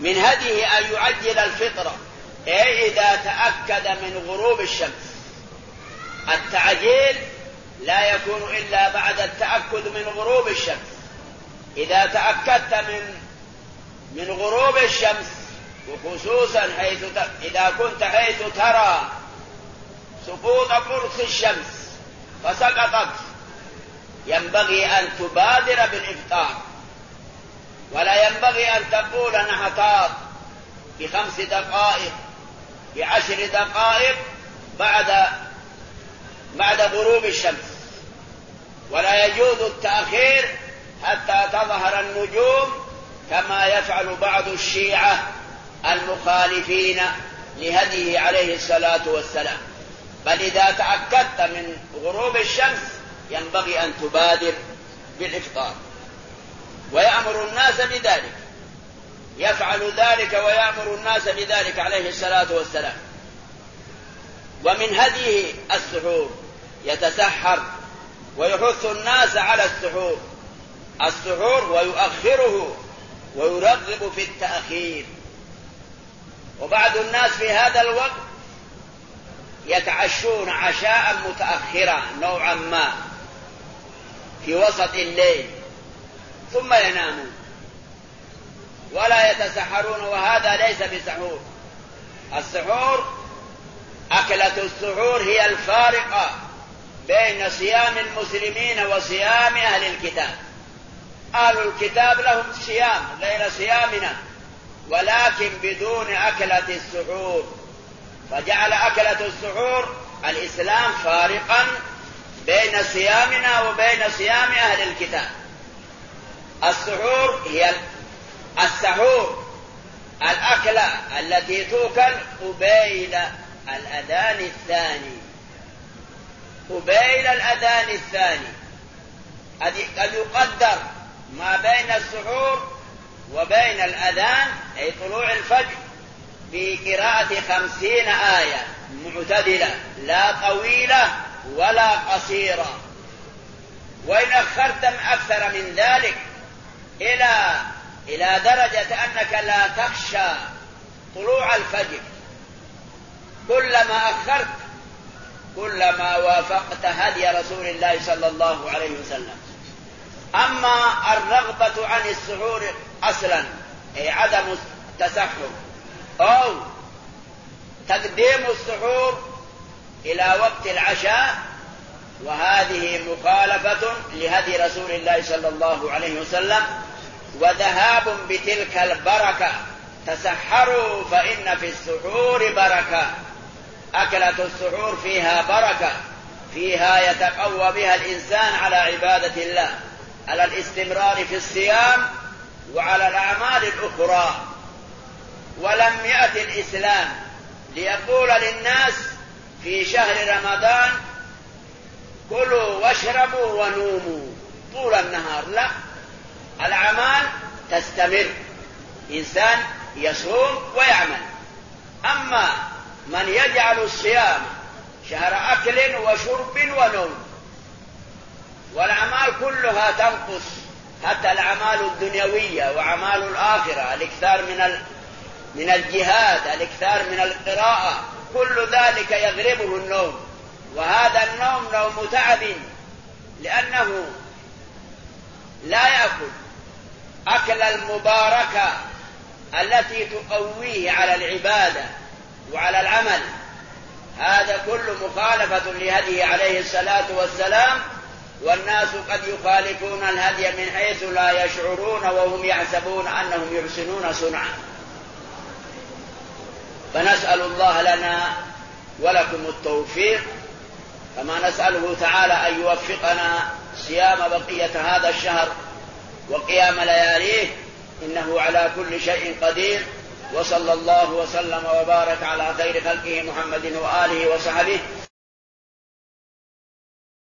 من هديه أن يعجل الفطرة. أي إذا تأكد من غروب الشمس. التعجيل لا يكون إلا بعد التأكد من غروب الشمس. إذا تأكدت من من غروب الشمس وخصوصا حيث ت... إذا كنت حيث ترى سقوط قرص الشمس فسقطت ينبغي أن تبادر بالإفطار ولا ينبغي أن تقول نحتاط بخمس دقائق بعشر دقائق بعد بعد غروب الشمس. ولا يجوز التأخير حتى تظهر النجوم كما يفعل بعض الشيعة المخالفين لهديه عليه الصلاة والسلام. بل إذا تأكدت من غروب الشمس ينبغي أن تبادر بالإفطار. ويأمر الناس بذلك. يفعل ذلك ويأمر الناس بذلك عليه الصلاة والسلام. ومن هديه السحور. يتسحر ويحث الناس على السحور. السحور ويؤخره ويرغب في التأخير. وبعض الناس في هذا الوقت يتعشون عشاء متأخرا نوعا ما في وسط الليل ثم ينامون. ولا يتسحرون وهذا ليس بسحور. السحور أكلة السحور هي الفارقة بين صيام المسلمين وصيام أهل الكتاب. أهل الكتاب لهم صيام غير صيامنا ولكن بدون أكلة السحور. فجعل أكلة السحور الإسلام فارقا بين صيامنا وبين صيام أهل الكتاب. السحور هي السحور الأكلة التي توكل قبيل الأذان الثاني. قبيل الأذان الثاني. قد يقدر ما بين السحور وبين الأذان أي طلوع الفجر بقراءة خمسين آية معتدلة لا طويلة ولا قصيرة. وإن أخرت أكثر من ذلك إلى إلى درجة أنك لا تخشى طلوع الفجر. كلما أخرت كلما وافقت هدي رسول الله صلى الله عليه وسلم. أما الرغبة عن السحور أصلا أي عدم التسحر أو تقديم السحور إلى وقت العشاء وهذه مخالفة لهدي رسول الله صلى الله عليه وسلم وذهاب بتلك البركة تسحروا فإن في السحور بركة. أكلة السحور فيها بركة فيها يتقوى بها الإنسان على عبادة الله. على الاستمرار في الصيام وعلى الأعمال الأخرى. ولم يأتي الإسلام ليقول للناس في شهر رمضان كلوا واشربوا ونوموا طول النهار. لا الأعمال تستمر. إنسان يصوم ويعمل. أما من يجعل الصيام شهر أكل وشرب ونوم والأعمال كلها تنقص حتى الأعمال الدنيوية وأعمال الآخرة الإكثار من من الجهاد الإكثار من القراءة كل ذلك يغلبه النوم. وهذا النوم نوم تعب لأنه لا يأكل أكل المباركة التي تقويه على العبادة وعلى العمل. هذا كل مخالفة لهديه عليه الصلاة والسلام والناس قد يخالفون الهدي من حيث لا يشعرون وهم يحسبون أنهم يحسنون صنعا. فنسأل الله لنا ولكم التوفيق. كما نسأله تعالى أن يوفقنا صيام بقية هذا الشهر وقيام لياليه. إنه على كل شيء قدير. وصلى الله وسلم وبارك على خير خلقه محمد وآله وصحبه.